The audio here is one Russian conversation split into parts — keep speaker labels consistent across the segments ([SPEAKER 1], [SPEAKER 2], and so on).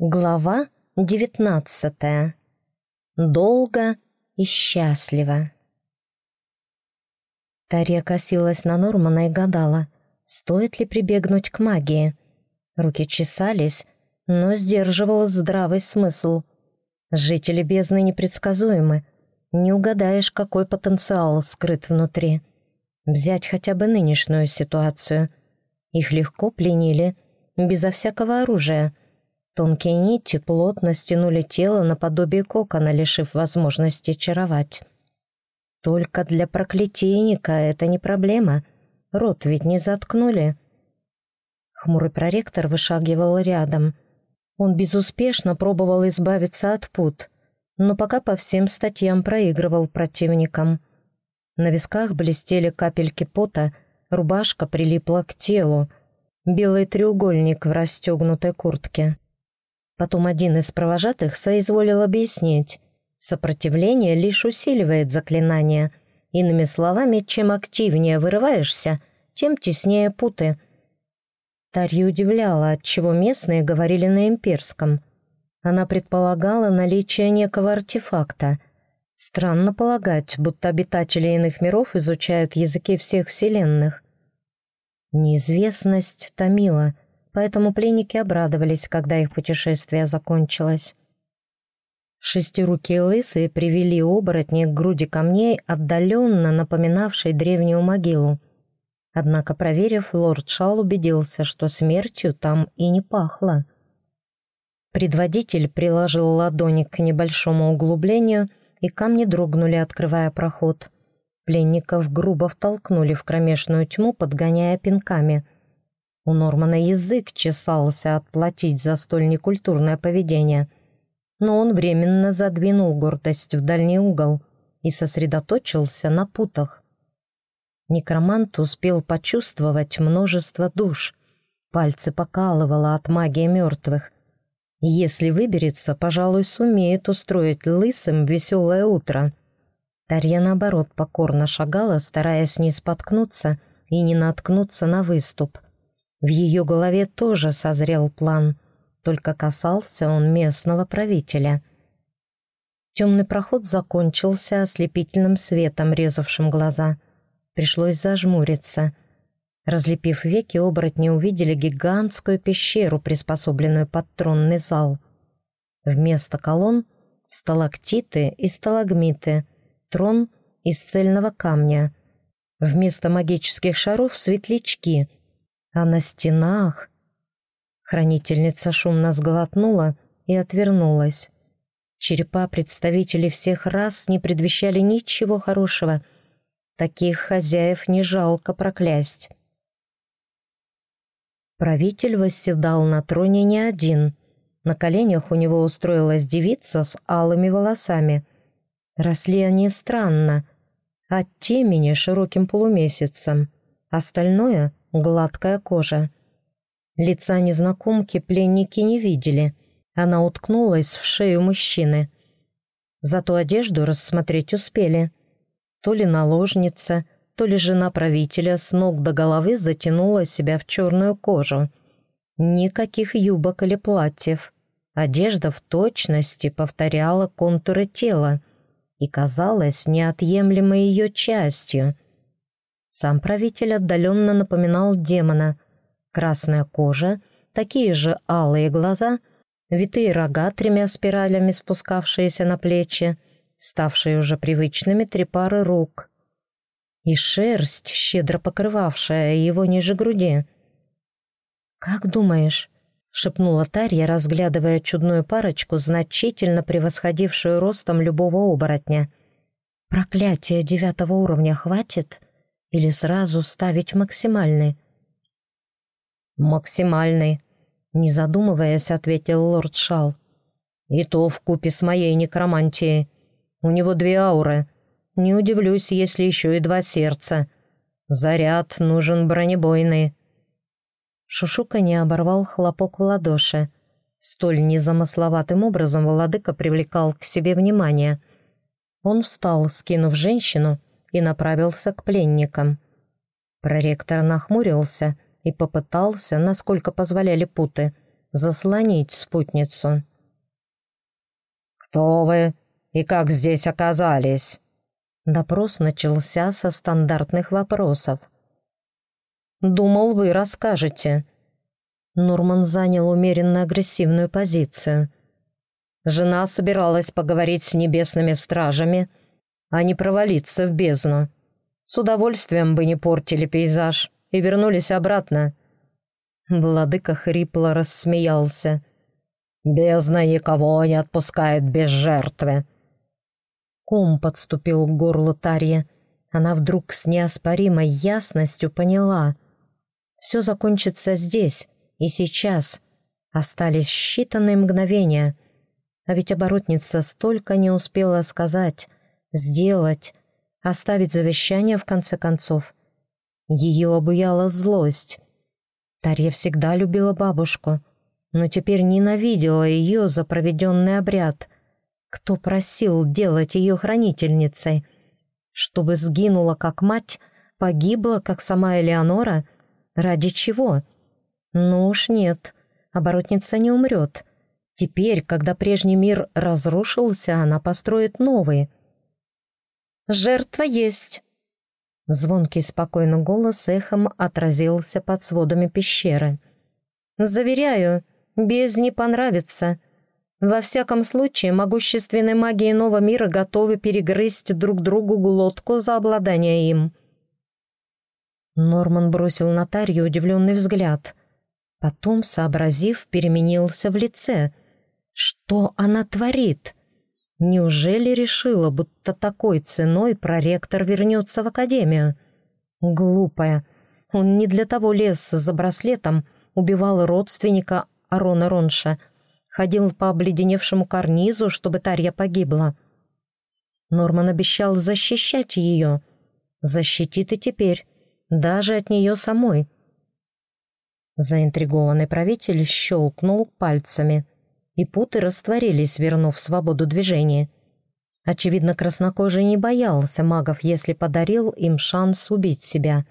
[SPEAKER 1] Глава девятнадцатая. Долго и счастливо. Тария косилась на Нормана и гадала, стоит ли прибегнуть к магии. Руки чесались, но сдерживал здравый смысл. Жители бездны непредсказуемы. Не угадаешь, какой потенциал скрыт внутри. Взять хотя бы нынешнюю ситуацию. Их легко пленили, безо всякого оружия — Тонкие нити плотно стянули тело наподобие кокона, лишив возможности чаровать. Только для проклятийника это не проблема. Рот ведь не заткнули. Хмурый проректор вышагивал рядом. Он безуспешно пробовал избавиться от пут, но пока по всем статьям проигрывал противникам. На висках блестели капельки пота, рубашка прилипла к телу, белый треугольник в расстегнутой куртке. Потом один из провожатых соизволил объяснить. Сопротивление лишь усиливает заклинание. Иными словами, чем активнее вырываешься, тем теснее путы. Тарья удивляла, отчего местные говорили на имперском. Она предполагала наличие некого артефакта. Странно полагать, будто обитатели иных миров изучают языки всех вселенных. Неизвестность томила — поэтому пленники обрадовались, когда их путешествие закончилось. Шестирукие лысые привели оборотни к груди камней, отдаленно напоминавшей древнюю могилу. Однако, проверив, лорд Шал убедился, что смертью там и не пахло. Предводитель приложил ладони к небольшому углублению, и камни дрогнули, открывая проход. Пленников грубо втолкнули в кромешную тьму, подгоняя пинками — у Нормана язык чесался отплатить за столь некультурное поведение, но он временно задвинул гордость в дальний угол и сосредоточился на путах. Некромант успел почувствовать множество душ. Пальцы покалывало от магии мертвых. Если выберется, пожалуй, сумеет устроить лысым веселое утро. Тарья, наоборот, покорно шагала, стараясь не споткнуться и не наткнуться на выступ — в ее голове тоже созрел план, только касался он местного правителя. Темный проход закончился ослепительным светом, резавшим глаза. Пришлось зажмуриться. Разлепив веки, оборотни увидели гигантскую пещеру, приспособленную под тронный зал. Вместо колонн — сталактиты и сталагмиты, трон из цельного камня. Вместо магических шаров — светлячки — а на стенах... Хранительница шумно сглотнула и отвернулась. Черепа представителей всех рас не предвещали ничего хорошего. Таких хозяев не жалко проклясть. Правитель восседал на троне не один. На коленях у него устроилась девица с алыми волосами. Росли они странно, от темени широким полумесяцем. Остальное гладкая кожа. Лица незнакомки пленники не видели. Она уткнулась в шею мужчины. Зато одежду рассмотреть успели. То ли наложница, то ли жена правителя с ног до головы затянула себя в черную кожу. Никаких юбок или платьев. Одежда в точности повторяла контуры тела и казалась неотъемлемой ее частью — сам правитель отдаленно напоминал демона. Красная кожа, такие же алые глаза, витые рога тремя спиралями, спускавшиеся на плечи, ставшие уже привычными три пары рук. И шерсть, щедро покрывавшая его ниже груди. «Как думаешь?» — шепнула Тарья, разглядывая чудную парочку, значительно превосходившую ростом любого оборотня. «Проклятие девятого уровня хватит?» Или сразу ставить максимальный? «Максимальный», — не задумываясь, ответил лорд Шал. «И то в купе с моей некромантией. У него две ауры. Не удивлюсь, если еще и два сердца. Заряд нужен бронебойный». Шушука не оборвал хлопок в ладоши. Столь незамысловатым образом владыка привлекал к себе внимание. Он встал, скинув женщину, и направился к пленникам. Проректор нахмурился и попытался, насколько позволяли путы, заслонить спутницу.
[SPEAKER 2] «Кто вы и как здесь оказались?»
[SPEAKER 1] Допрос начался со стандартных вопросов. «Думал, вы расскажете». Нурман занял умеренно агрессивную позицию. Жена собиралась поговорить с небесными стражами, а не провалиться в бездну. С удовольствием бы не портили пейзаж и вернулись обратно. Владыка хрипло рассмеялся. «Бездна никого не отпускает без жертвы». Ком подступил к горлу Тарья. Она вдруг с неоспоримой ясностью поняла. Все закончится здесь и сейчас. Остались считанные мгновения. А ведь оборотница столько не успела сказать, сделать, оставить завещание в конце концов. Ее обуяла злость. Тарья всегда любила бабушку, но теперь ненавидела ее за проведенный обряд. Кто просил делать ее хранительницей? Чтобы сгинула как мать, погибла как сама Элеонора? Ради чего? Ну уж нет, оборотница не умрет. Теперь, когда прежний мир разрушился, она построит новый. «Жертва есть!» Звонкий спокойный голос эхом отразился под сводами пещеры. «Заверяю, без не понравится. Во всяком случае, могущественные маги иного мира готовы перегрызть друг другу глотку за обладание им». Норман бросил на Тарью удивленный взгляд. Потом, сообразив, переменился в лице. «Что она творит?» Неужели решила, будто такой ценой проректор вернется в академию? Глупая. Он не для того лез за браслетом, убивал родственника Арона Ронша, ходил по обледеневшему карнизу, чтобы Тарья погибла. Норман обещал защищать ее. Защитит и теперь, даже от нее самой. Заинтригованный правитель щелкнул пальцами — и путы растворились, вернув свободу движения. Очевидно, краснокожий не боялся магов, если подарил им шанс убить себя.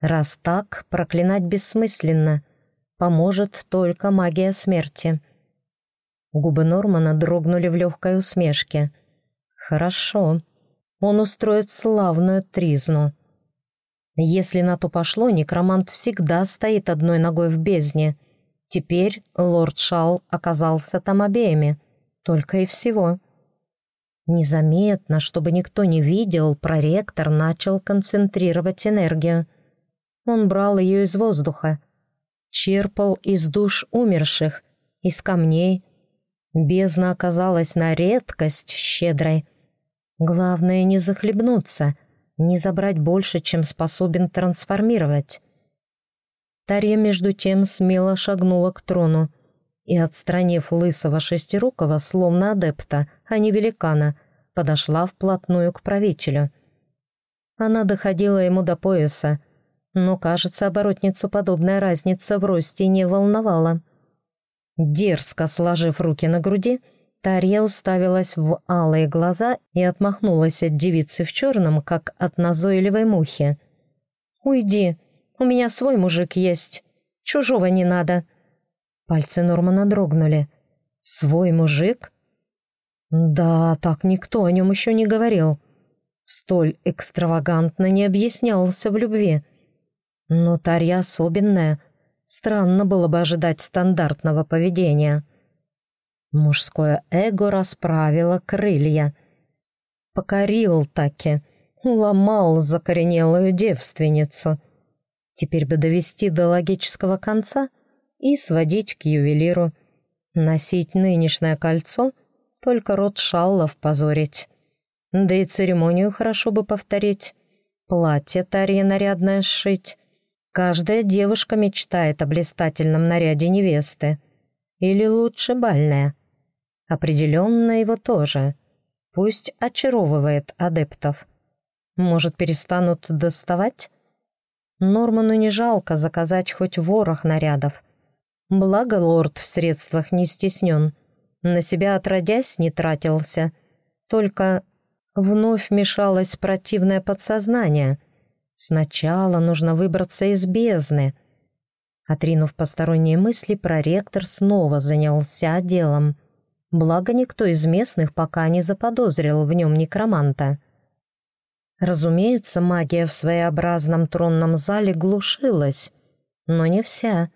[SPEAKER 1] Раз так, проклинать бессмысленно. Поможет только магия смерти. Губы Нормана дрогнули в легкой усмешке. «Хорошо. Он устроит славную тризну». Если на то пошло, некромант всегда стоит одной ногой в бездне — Теперь лорд Шал оказался там обеими, только и всего. Незаметно, чтобы никто не видел, проректор начал концентрировать энергию. Он брал ее из воздуха, черпал из душ умерших, из камней. Бездна оказалась на редкость щедрой. Главное не захлебнуться, не забрать больше, чем способен трансформировать. Тарья между тем смело шагнула к трону и, отстранив лысого шестирукого, словно адепта, а не великана, подошла вплотную к правителю. Она доходила ему до пояса, но, кажется, оборотницу подобная разница в росте не волновала. Дерзко сложив руки на груди, Тарья уставилась в алые глаза и отмахнулась от девицы в черном, как от назойливой мухи. «Уйди!» У меня свой мужик есть. Чужого не надо». Пальцы Нормана дрогнули. «Свой мужик?» «Да, так никто о нем еще не говорил. Столь экстравагантно не объяснялся в любви. Но Тарья особенная. Странно было бы ожидать стандартного поведения». Мужское эго расправило крылья. Покорил таки, ломал закоренелую девственницу — Теперь бы довести до логического конца и сводить к ювелиру. Носить нынешнее кольцо — только род шаллов позорить. Да и церемонию хорошо бы повторить. Платье Тарье нарядное сшить. Каждая девушка мечтает о блистательном наряде невесты. Или лучше бальное. Определенно его тоже. Пусть очаровывает адептов. Может, перестанут доставать? Норману не жалко заказать хоть ворох нарядов. Благо лорд в средствах не стеснен. На себя отродясь не тратился. Только вновь мешалось противное подсознание. Сначала нужно выбраться из бездны. Отринув посторонние мысли, проректор снова занялся делом. Благо, никто из местных пока не заподозрил в нем некроманта. Разумеется, магия в своеобразном тронном зале глушилась, но не вся.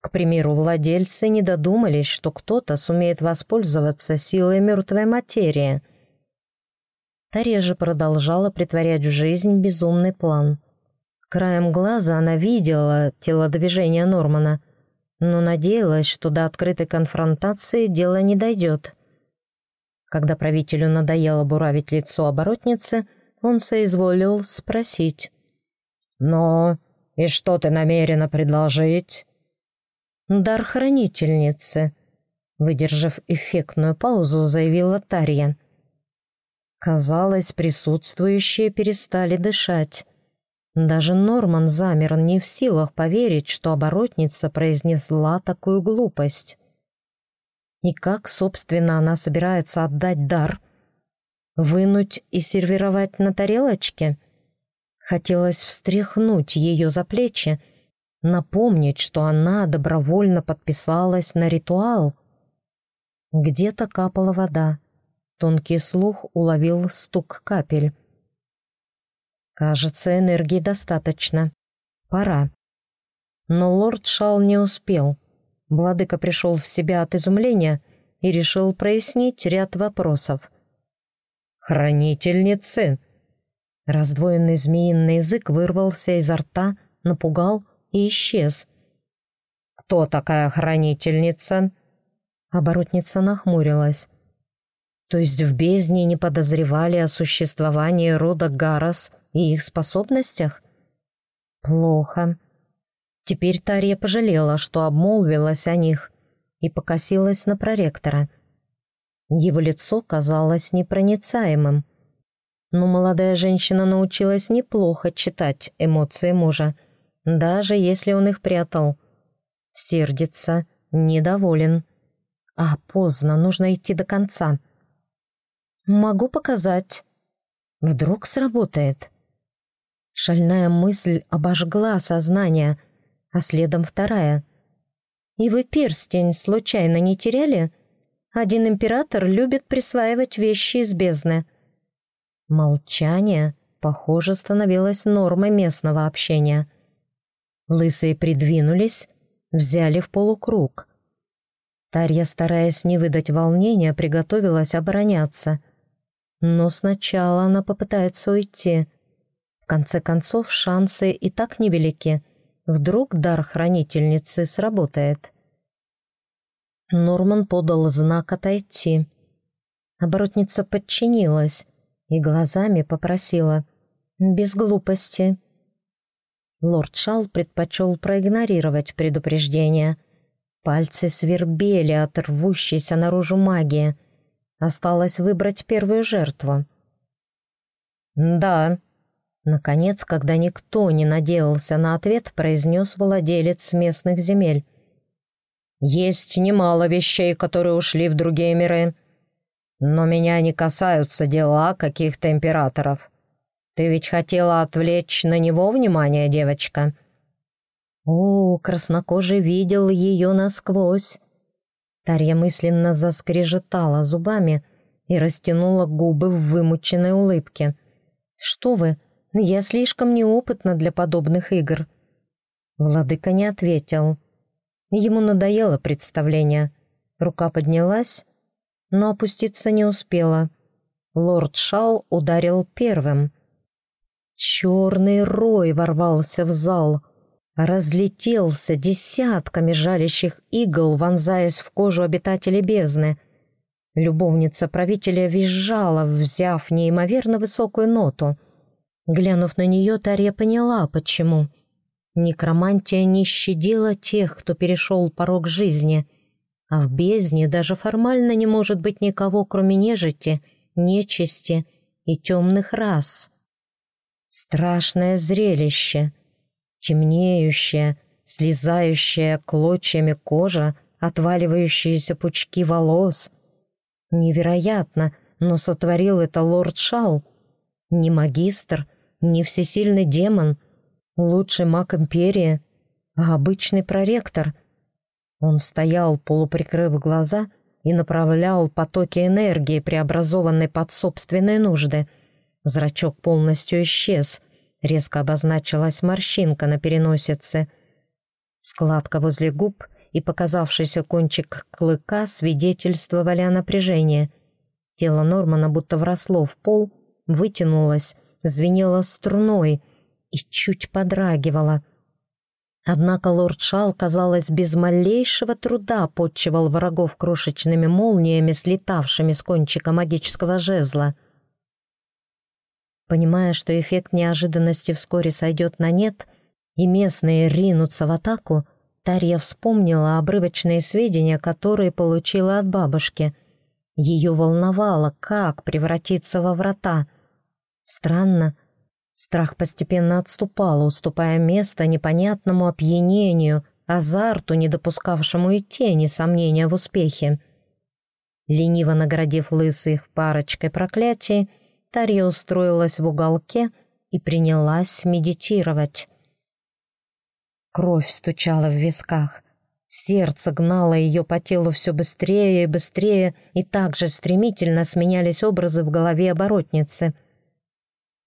[SPEAKER 1] К примеру, владельцы не додумались, что кто-то сумеет воспользоваться силой мертвой материи. Тария же продолжала притворять в жизнь безумный план. Краем глаза она видела телодвижение Нормана, но надеялась, что до открытой конфронтации дело не дойдет. Когда правителю надоело буравить лицо оборотницы, он соизволил спросить. «Но и что ты намерена предложить?» «Дар хранительницы», — выдержав эффектную паузу, заявила Тарья. Казалось, присутствующие перестали дышать. Даже Норман замер не в силах поверить, что оборотница произнесла такую глупость. И как, собственно, она собирается отдать дар? Вынуть и сервировать на тарелочке? Хотелось встряхнуть ее за плечи, напомнить, что она добровольно подписалась на ритуал. Где-то капала вода. Тонкий слух уловил стук капель. Кажется, энергии достаточно. Пора. Но лорд Шал не успел. Владыка пришел в себя от изумления и решил прояснить ряд вопросов. «Хранительницы!» Раздвоенный змеиный язык вырвался изо рта, напугал и исчез. «Кто такая хранительница?» Оборотница нахмурилась. То есть в бездне не подозревали о существовании рода Гарас и их способностях? Плохо. Теперь Тария пожалела, что обмолвилась о них, и покосилась на проректора — его лицо казалось непроницаемым. Но молодая женщина научилась неплохо читать эмоции мужа, даже если он их прятал. Сердится, недоволен. А поздно, нужно идти до конца. «Могу показать». Вдруг сработает. Шальная мысль обожгла сознание, а следом вторая. «И вы перстень случайно не теряли?» Один император любит присваивать вещи из бездны. Молчание, похоже, становилось нормой местного общения. Лысые придвинулись, взяли в полукруг. Тарья, стараясь не выдать волнения, приготовилась обороняться. Но сначала она попытается уйти. В конце концов, шансы и так невелики. Вдруг дар хранительницы сработает. Норман подал знак отойти. Оборотница подчинилась и глазами попросила «без глупости». Лорд Шал предпочел проигнорировать предупреждение. Пальцы свербели от рвущейся наружу магии. Осталось выбрать первую жертву. «Да», Наконец, когда никто не надеялся на ответ, произнес владелец местных земель. Есть немало вещей, которые ушли в другие миры. Но меня не касаются дела каких-то императоров. Ты ведь хотела отвлечь на него внимание, девочка?» О, краснокожий видел ее насквозь. Тарья мысленно заскрежетала зубами и растянула губы в вымученной улыбке. «Что вы, я слишком неопытна для подобных игр». Владыка не ответил. Ему надоело представление. Рука поднялась, но опуститься не успела. Лорд Шал ударил первым. Черный рой ворвался в зал, разлетелся десятками жалящих игл, вонзаясь в кожу обитателей бездны. Любовница правителя визжала, взяв неимоверно высокую ноту. Глянув на нее, Тарья поняла, почему — Некромантия не щадила тех, кто перешел порог жизни, а в бездне даже формально не может быть никого, кроме нежити, нечисти и темных рас. Страшное зрелище, темнеющее, слезающая клочьями кожа, отваливающиеся пучки волос. Невероятно, но сотворил это лорд Шал. Не магистр, не всесильный демон — Лучший маг Империи. а обычный проректор. Он стоял, полуприкрыв глаза, и направлял потоки энергии, преобразованной под собственные нужды. Зрачок полностью исчез, резко обозначилась морщинка на переносице. Складка возле губ и показавшийся кончик клыка свидетельствовали о напряжении. Тело Нормана будто вросло в пол, вытянулось, звенело струной и чуть подрагивало — Однако лорд Шал, казалось, без малейшего труда подчивал врагов крошечными молниями, слетавшими с кончика магического жезла. Понимая, что эффект неожиданности вскоре сойдет на нет, и местные ринутся в атаку, Тарья вспомнила обрывочные сведения, которые получила от бабушки. Ее волновало, как превратиться во врата. Странно, Страх постепенно отступал, уступая место непонятному опьянению, азарту, не допускавшему и тени сомнения в успехе. Лениво наградив лысых парочкой проклятий, Тарья устроилась в уголке и принялась медитировать. Кровь стучала в висках. Сердце гнало ее по телу все быстрее и быстрее, и так же стремительно сменялись образы в голове оборотницы —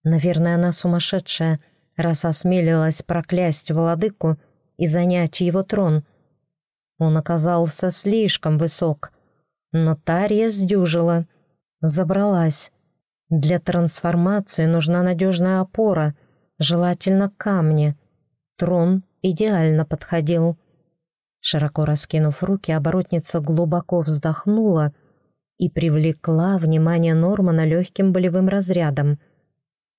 [SPEAKER 1] Наверное, она сумасшедшая, раз осмелилась проклясть владыку и занять его трон. Он оказался слишком высок, но Тарья сдюжила, забралась. Для трансформации нужна надежная опора, желательно камни. Трон идеально подходил. Широко раскинув руки, оборотница глубоко вздохнула и привлекла внимание Нормана легким болевым разрядом.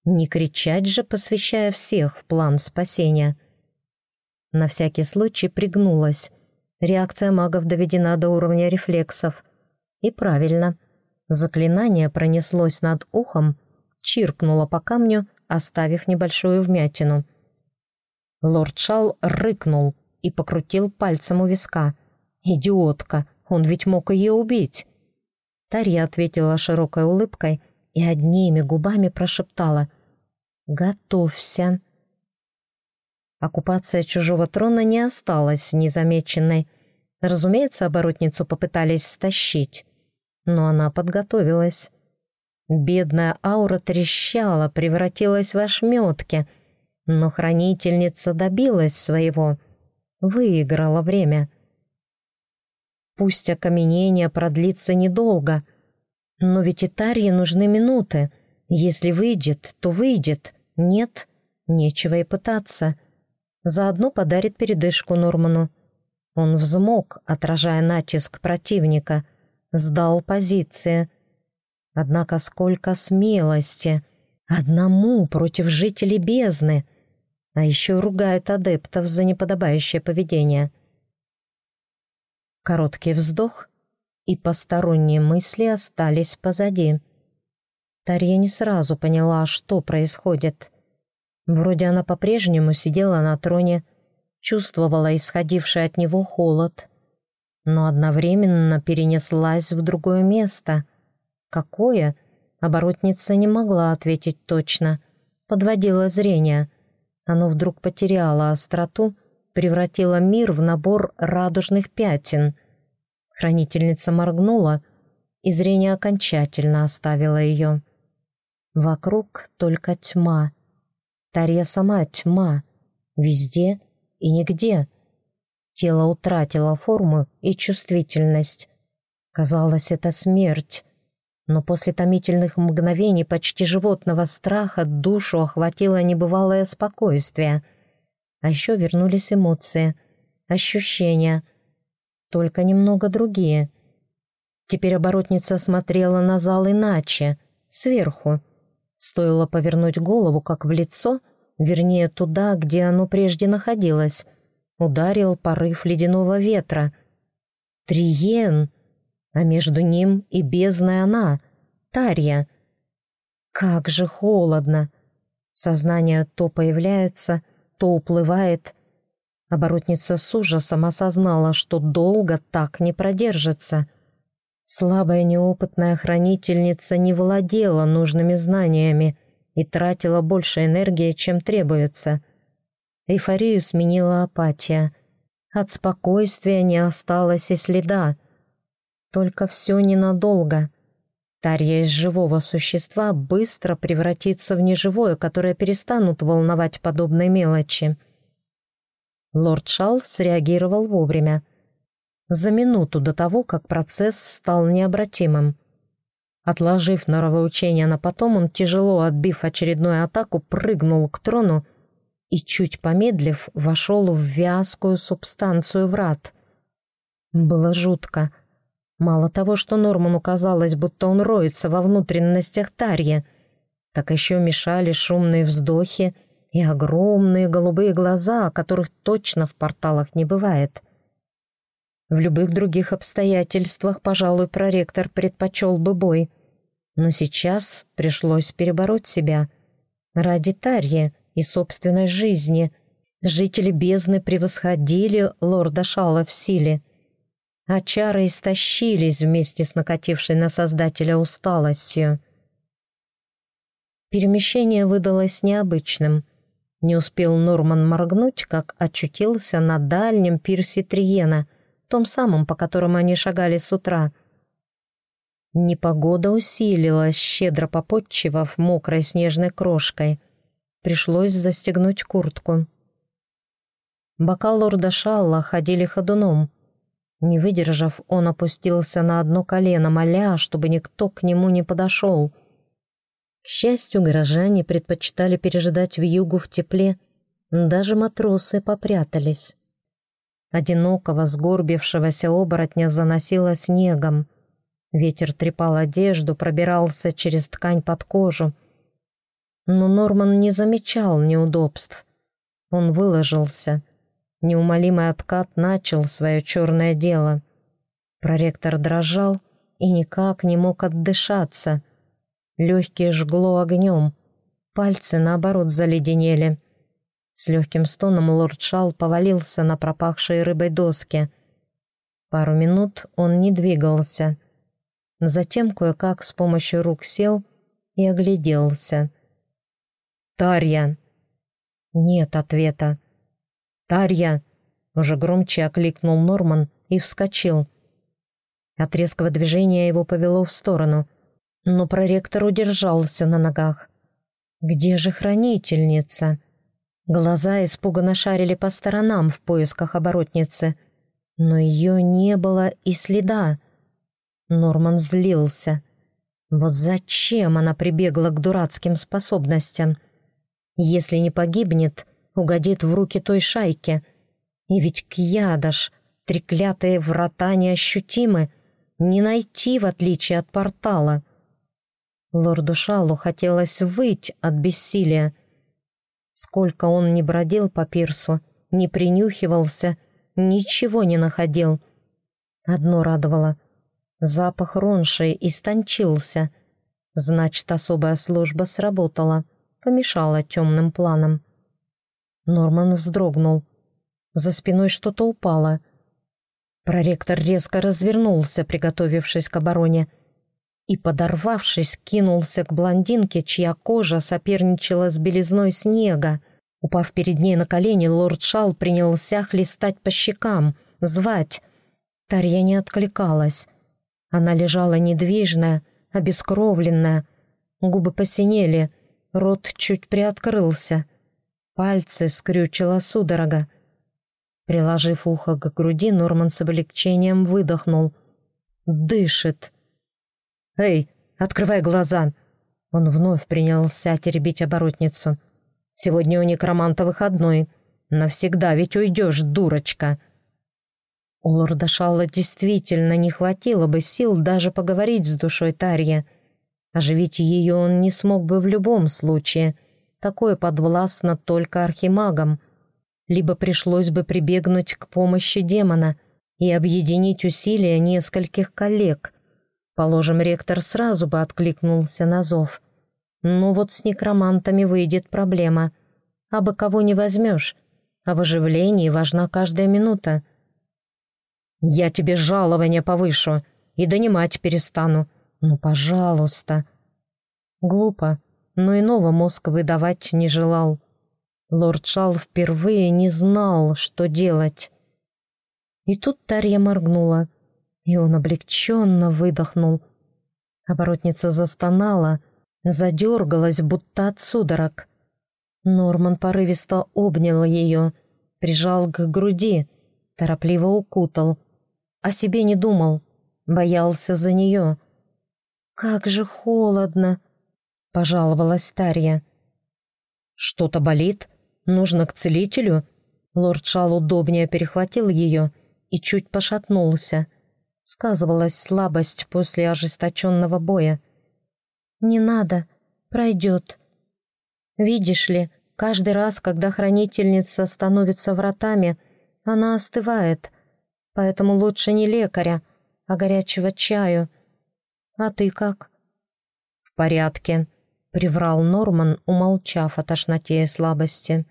[SPEAKER 1] Не кричать же, посвящая всех в план спасения. На всякий случай пригнулась. Реакция магов доведена до уровня рефлексов. И правильно. Заклинание пронеслось над ухом, чиркнуло по камню, оставив небольшую вмятину. Лорд Шал рыкнул и покрутил пальцем у виска. «Идиотка! Он ведь мог ее убить!» Тарья ответила широкой улыбкой и одними губами прошептала «Готовься». Оккупация чужого трона не осталась незамеченной. Разумеется, оборотницу попытались стащить, но она подготовилась. Бедная аура трещала, превратилась в ошметки, но хранительница добилась своего, выиграла время. Пусть окаменение продлится недолго, но ведь и Тарье нужны минуты. Если выйдет, то выйдет — нет, нечего и пытаться. Заодно подарит передышку Норману. Он взмок, отражая натиск противника, сдал позиции. Однако сколько смелости! Одному против жителей бездны! А еще ругает адептов за неподобающее поведение. Короткий вздох, и посторонние мысли остались позади. Тарья не сразу поняла, что происходит. Вроде она по-прежнему сидела на троне, чувствовала исходивший от него холод, но одновременно перенеслась в другое место. Какое? Оборотница не могла ответить точно. Подводила зрение. Оно вдруг потеряло остроту, превратило мир в набор радужных пятен. Хранительница моргнула, и зрение окончательно оставило ее. Вокруг только тьма. Тарья сама тьма. Везде и нигде. Тело утратило форму и чувствительность. Казалось, это смерть. Но после томительных мгновений почти животного страха душу охватило небывалое спокойствие. А еще вернулись эмоции, ощущения. Только немного другие. Теперь оборотница смотрела на зал иначе, сверху. Стоило повернуть голову, как в лицо, вернее, туда, где оно прежде находилось, ударил порыв ледяного ветра. Триен, а между ним и бездной она, Тарья. Как же холодно! Сознание то появляется, то уплывает. Оборотница с ужасом осознала, что долго так не продержится — Слабая неопытная хранительница не владела нужными знаниями и тратила больше энергии, чем требуется. Эйфорию сменила апатия. От спокойствия не осталось и следа. Только все ненадолго. Тарья из живого существа быстро превратится в неживое, которое перестанут волновать подобные мелочи. Лорд Шал среагировал вовремя. За минуту до того, как процесс стал необратимым. Отложив норовоучение на потом, он, тяжело отбив очередную атаку, прыгнул к трону и, чуть помедлив, вошел в вязкую субстанцию врат. Было жутко. Мало того, что Норману казалось, будто он роется во внутренностях Тарья, так еще мешали шумные вздохи и огромные голубые глаза, которых точно в порталах не бывает. В любых других обстоятельствах, пожалуй, проректор предпочел бы бой. Но сейчас пришлось перебороть себя. Ради Тарьи и собственной жизни жители бездны превосходили лорда Шала в силе — а чары истощились вместе с накатившей на Создателя усталостью. Перемещение выдалось необычным. Не успел Норман моргнуть, как очутился на дальнем пирсе Триена, том самом, по которому они шагали с утра. Непогода усилилась, щедро попотчевав мокрой снежной крошкой. Пришлось застегнуть куртку. Бока лорда Шалла ходили ходуном — не выдержав, он опустился на одно колено, моля, чтобы никто к нему не подошел. К счастью, горожане предпочитали пережидать вьюгу в тепле, даже матросы попрятались. Одинокого, сгорбившегося оборотня заносило снегом. Ветер трепал одежду, пробирался через ткань под кожу. Но Норман не замечал неудобств. Он выложился — Неумолимый откат начал свое черное дело. Проректор дрожал и никак не мог отдышаться. Легкие жгло огнем, пальцы, наоборот, заледенели. С легким стоном лорд Шал повалился на пропахшие рыбой доски. Пару минут он не двигался. Затем кое-как с помощью рук сел и огляделся. «Тарья!» Нет ответа. «Тарья!» — уже громче окликнул Норман и вскочил. От резкого движения его повело в сторону, но проректор удержался на ногах. «Где же хранительница?» Глаза испуганно шарили по сторонам в поисках оборотницы, но ее не было и следа. Норман злился. Вот зачем она прибегла к дурацким способностям? Если не погибнет, угодит в руки той шайки. И ведь Кьядаш, треклятые врата неощутимы, не найти в отличие от портала. Лорду Шалу хотелось выть от бессилия. Сколько он не бродил по пирсу, не принюхивался, ничего не находил. Одно радовало — запах ронши истончился. Значит, особая служба сработала, помешала темным планам. Норман вздрогнул. За спиной что-то упало. Проректор резко развернулся, приготовившись к обороне, и, подорвавшись, кинулся к блондинке, чья кожа соперничала с белизной снега. Упав перед ней на колени, лорд Шал принялся хлестать по щекам, звать. Тарья не откликалась. Она лежала недвижная, обескровленная. Губы посинели, рот чуть приоткрылся — Пальцы скрючила судорога. Приложив ухо к груди, Норман с облегчением выдохнул. «Дышит!» «Эй, открывай глаза!» Он вновь принялся теребить оборотницу. «Сегодня у некроманта выходной. Навсегда ведь уйдешь, дурочка!» У лорда Шалла действительно не хватило бы сил даже поговорить с душой Тарья. Оживить ее он не смог бы в любом случае — Такое подвластно только архимагам. Либо пришлось бы прибегнуть к помощи демона и объединить усилия нескольких коллег. Положим, ректор сразу бы откликнулся на зов. Но вот с некромантами выйдет проблема. А бы кого не возьмешь, а в оживлении важна каждая минута. «Я тебе жалование повышу и донимать перестану. Ну, пожалуйста». Глупо но иного мозг выдавать не желал. Лорд Шал впервые не знал, что делать. И тут Тарья моргнула, и он облегченно выдохнул. Оборотница застонала, задергалась, будто от судорог. Норман порывисто обнял ее, прижал к груди, торопливо укутал. О себе не думал, боялся за нее. «Как же холодно!» — пожаловалась Тарья. «Что-то болит? Нужно к целителю?» Лорд Шал удобнее перехватил ее и чуть пошатнулся. Сказывалась слабость после ожесточенного боя. «Не надо, пройдет. Видишь ли, каждый раз, когда хранительница становится вратами, она остывает, поэтому лучше не лекаря, а горячего чаю. А ты как?» «В порядке», — приврал Норман, умолчав о тошноте и слабости.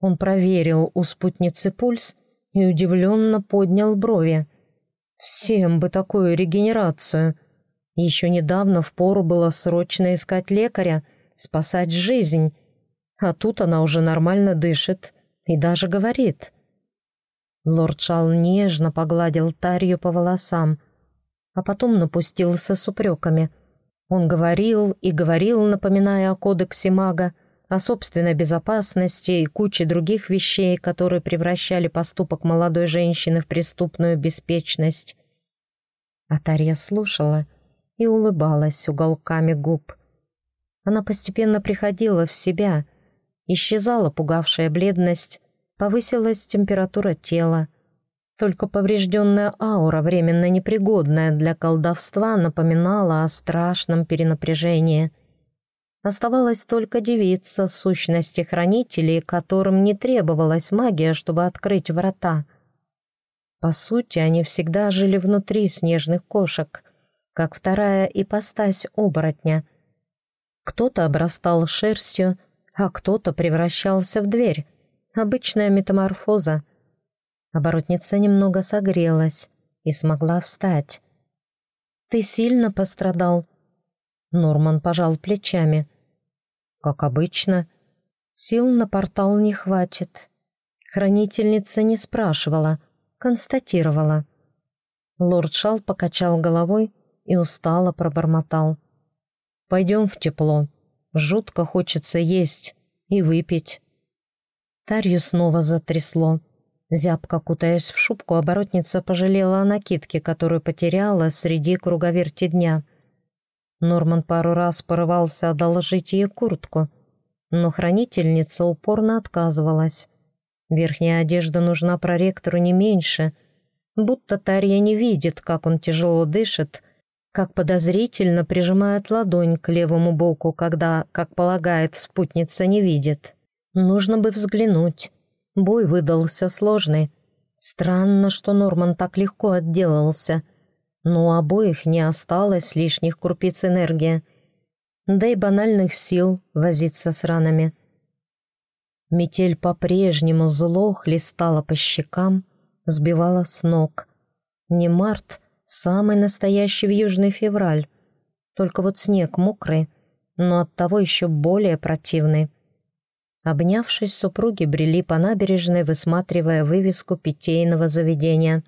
[SPEAKER 1] Он проверил у спутницы пульс и удивленно поднял брови. «Всем бы такую регенерацию!» Еще недавно впору было срочно искать лекаря, спасать жизнь, а тут она уже нормально дышит и даже говорит. Лорд Шал нежно погладил Тарью по волосам, а потом напустился с упреками — он говорил и говорил, напоминая о кодексе мага, о собственной безопасности и куче других вещей, которые превращали поступок молодой женщины в преступную беспечность. Атарья слушала и улыбалась уголками губ. Она постепенно приходила в себя, исчезала пугавшая бледность, повысилась температура тела, только поврежденная аура, временно непригодная для колдовства, напоминала о страшном перенапряжении. Оставалось только девица сущности хранителей, которым не требовалась магия, чтобы открыть врата. По сути, они всегда жили внутри снежных кошек, как вторая ипостась оборотня. Кто-то обрастал шерстью, а кто-то превращался в дверь. Обычная метаморфоза — Оборотница немного согрелась и смогла встать. «Ты сильно пострадал?» Норман пожал плечами. «Как обычно. Сил на портал не хватит». Хранительница не спрашивала, констатировала. Лорд Шал покачал головой и устало пробормотал. «Пойдем в тепло. Жутко хочется есть и выпить». Тарью снова затрясло. Зябко кутаясь в шубку, оборотница пожалела о накидке, которую потеряла среди круговерти дня. Норман пару раз порывался одолжить ей куртку, но хранительница упорно отказывалась. Верхняя одежда нужна проректору не меньше, будто Тарья не видит, как он тяжело дышит, как подозрительно прижимает ладонь к левому боку, когда, как полагает, спутница не видит. Нужно бы взглянуть. Бой выдался сложный. Странно, что Норман так легко отделался. Но у обоих не осталось лишних крупиц энергии. Да и банальных сил возиться с ранами. Метель по-прежнему зло хлестала по щекам, сбивала с ног. Не март, самый настоящий в южный февраль. Только вот снег мокрый, но оттого еще более противный. Обнявшись, супруги брели по набережной, высматривая вывеску питейного заведения.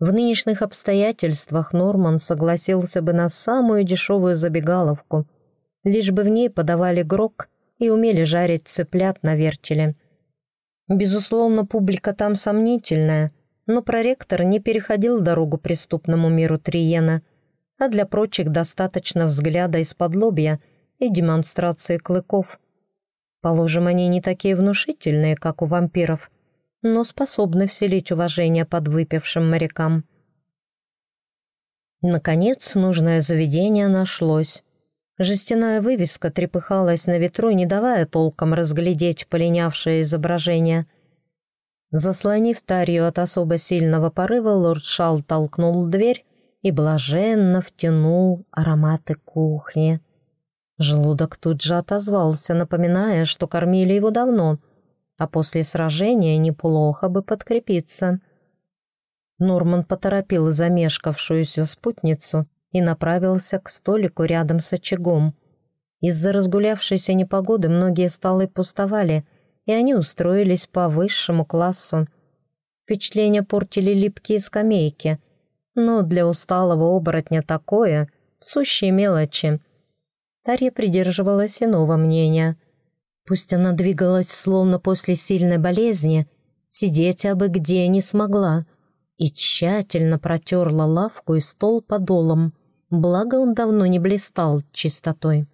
[SPEAKER 1] В нынешних обстоятельствах Норман согласился бы на самую дешевую забегаловку, лишь бы в ней подавали грок и умели жарить цыплят на вертеле. Безусловно, публика там сомнительная, но проректор не переходил дорогу преступному миру Триена, а для прочих достаточно взгляда из-под лобья и демонстрации клыков – Положим, они не такие внушительные, как у вампиров, но способны вселить уважение подвыпившим морякам. Наконец, нужное заведение нашлось. Жестяная вывеска трепыхалась на ветру, не давая толком разглядеть полинявшее изображение. Заслонив Тарью от особо сильного порыва, лорд Шал толкнул дверь и блаженно втянул ароматы кухни. Желудок тут же отозвался, напоминая, что кормили его давно, а после сражения неплохо бы подкрепиться. Норман поторопил замешкавшуюся спутницу и направился к столику рядом с очагом. Из-за разгулявшейся непогоды многие столы пустовали, и они устроились по высшему классу. Впечатление портили липкие скамейки, но для усталого оборотня такое — сущие мелочи. Тарья придерживалась иного мнения. Пусть она двигалась словно после сильной болезни, сидеть абы где не смогла и тщательно протерла лавку и стол подолом, благо он давно не блистал чистотой.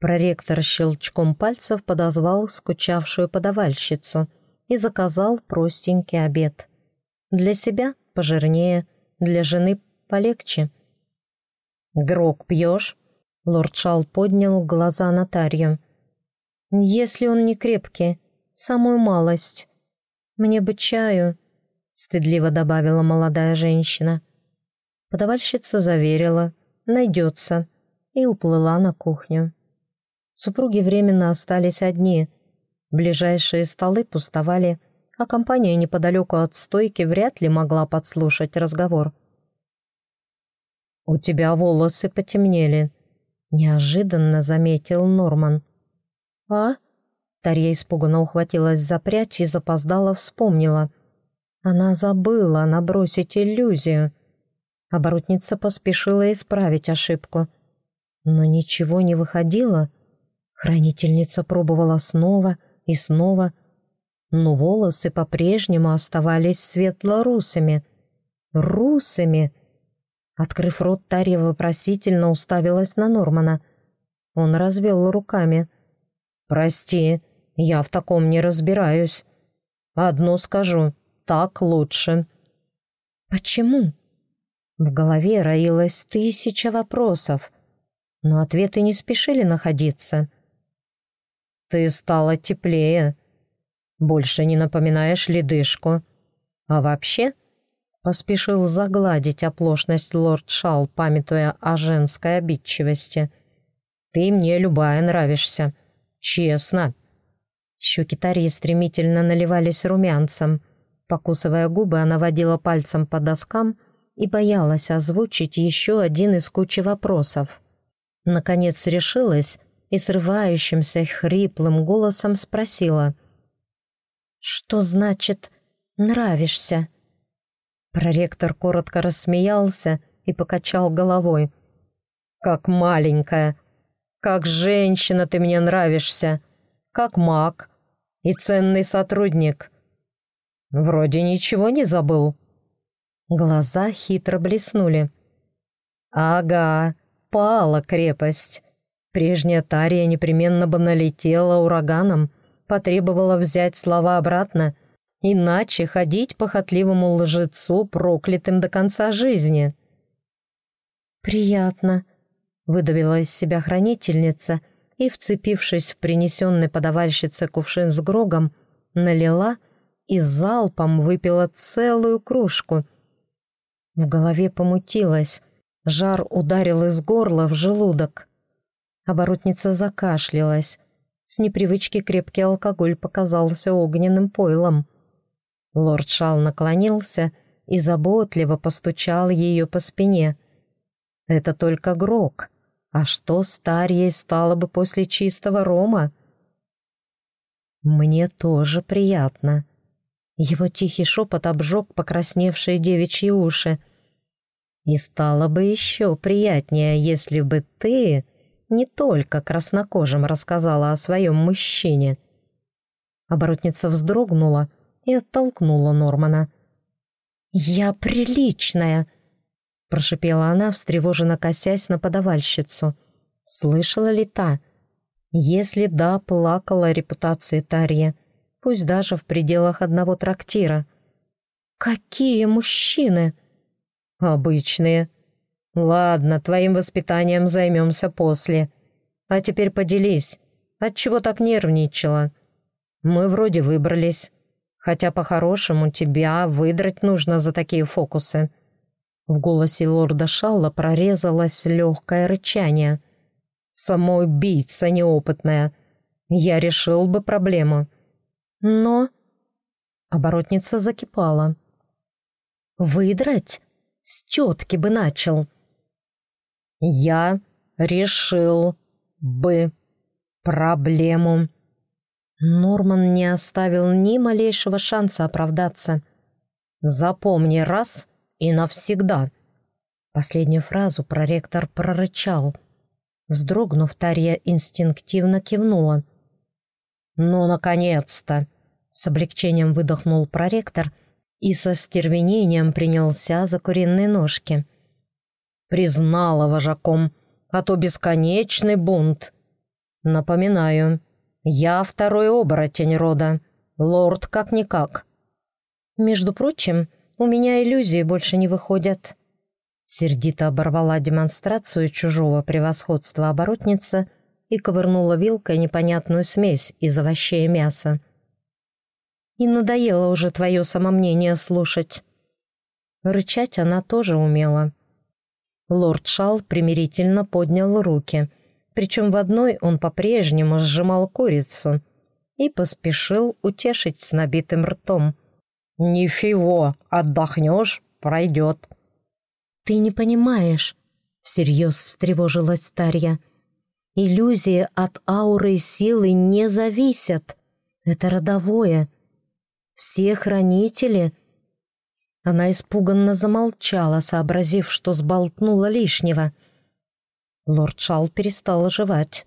[SPEAKER 1] Проректор щелчком пальцев подозвал скучавшую подавальщицу и заказал простенький обед. Для себя пожирнее, для жены полегче. «Грок пьешь?» — лорд Шал поднял глаза на Тарью. «Если он не крепкий, самую малость. Мне бы чаю», — стыдливо добавила молодая женщина. Подавальщица заверила, найдется, и уплыла на кухню. Супруги временно остались одни. Ближайшие столы пустовали, а компания неподалеку от стойки вряд ли могла подслушать разговор. «У тебя волосы потемнели», — неожиданно заметил Норман. «А?» Тарья испуганно ухватилась за прядь и запоздала вспомнила. Она забыла набросить иллюзию. Оборотница поспешила исправить ошибку. Но ничего не выходило — Хранительница пробовала снова и снова, но волосы по-прежнему оставались светло-русыми. Русыми! Открыв рот, Тарья вопросительно уставилась на Нормана. Он развел руками. «Прости, я в таком не разбираюсь. Одно скажу, так лучше». «Почему?» В голове роилось тысяча вопросов, но ответы не спешили находиться. Ты стала теплее. Больше не напоминаешь ледышку. А вообще...» Поспешил загладить оплошность лорд Шал, памятуя о женской обидчивости. «Ты мне любая нравишься. Честно». Щеки Тарии стремительно наливались румянцем. Покусывая губы, она водила пальцем по доскам и боялась озвучить еще один из кучи вопросов. Наконец решилась и срывающимся хриплым голосом спросила. «Что значит «нравишься»?» Проректор коротко рассмеялся и покачал головой. «Как маленькая, как женщина ты мне нравишься, как маг и ценный сотрудник. Вроде ничего не забыл». Глаза хитро блеснули. «Ага, пала крепость. Прежняя Тария непременно бы налетела ураганом, потребовала взять слова обратно, иначе ходить похотливому лжецу проклятым до конца жизни. «Приятно», — выдавила из себя хранительница и, вцепившись в принесенный подавальщице кувшин с грогом, налила и залпом выпила целую кружку. В голове помутилась, жар ударил из горла в желудок. Оборотница закашлялась. С непривычки крепкий алкоголь показался огненным пойлом. Лорд Шал наклонился и заботливо постучал ее по спине. «Это только грок. А что с Тарьей стало бы после чистого рома?» «Мне тоже приятно». Его тихий шепот обжег покрасневшие девичьи уши. «И стало бы еще приятнее, если бы ты...» не только краснокожим рассказала о своем мужчине. Оборотница вздрогнула и оттолкнула Нормана. «Я приличная!» — прошипела она, встревоженно косясь на подавальщицу. Слышала ли та? Если да, плакала репутации Тарья, пусть даже в пределах одного трактира. «Какие мужчины!» «Обычные», «Ладно, твоим воспитанием займемся после. А теперь поделись, отчего так нервничала? Мы вроде выбрались, хотя по-хорошему тебя выдрать нужно за такие фокусы». В голосе лорда Шалла прорезалось легкое рычание. «Самоубийца неопытная. Я решил бы проблему. Но...» Оборотница закипала. «Выдрать? С тетки бы начал. «Я решил бы проблему». Норман не оставил ни малейшего шанса оправдаться. «Запомни раз и навсегда». Последнюю фразу проректор прорычал. Вздрогнув, Тарья инстинктивно кивнула. «Ну, наконец-то!» С облегчением выдохнул проректор и со стервенением принялся за куриные ножки. «Признала вожаком, а то бесконечный бунт. Напоминаю, я второй оборотень рода, лорд как-никак. Между прочим, у меня иллюзии больше не выходят». Сердито оборвала демонстрацию чужого превосходства оборотница и ковырнула вилкой непонятную смесь из овощей и мяса. «И надоело уже твое самомнение слушать». Рычать она тоже умела. Лорд Шал примирительно поднял руки, причем в одной он по-прежнему сжимал курицу и поспешил утешить с набитым ртом. «Нифиго, отдохнешь, пройдет». «Ты не понимаешь», — всерьез встревожилась Тарья. «Иллюзии от ауры силы не зависят. Это родовое. Все хранители...» Она испуганно замолчала, сообразив, что сболтнула лишнего. Лорд Шал перестал оживать.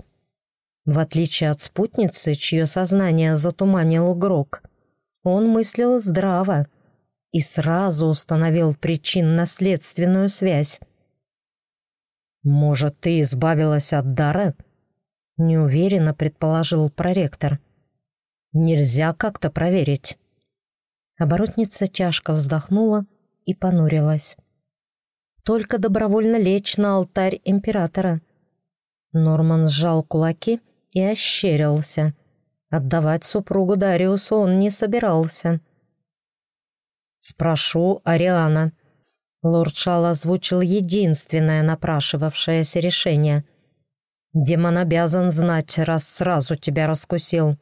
[SPEAKER 1] В отличие от спутницы, чье сознание затуманил Грок, он мыслил здраво и сразу установил причинно-следственную связь. «Может, ты избавилась от дара?» — неуверенно предположил проректор. «Нельзя как-то проверить». Оборотница тяжко вздохнула и понурилась. «Только добровольно лечь на алтарь императора». Норман сжал кулаки и ощерился. Отдавать супругу Дариусу он не собирался. «Спрошу Ариана». Лорд Шал озвучил единственное напрашивавшееся решение. «Демон обязан знать, раз сразу тебя раскусил.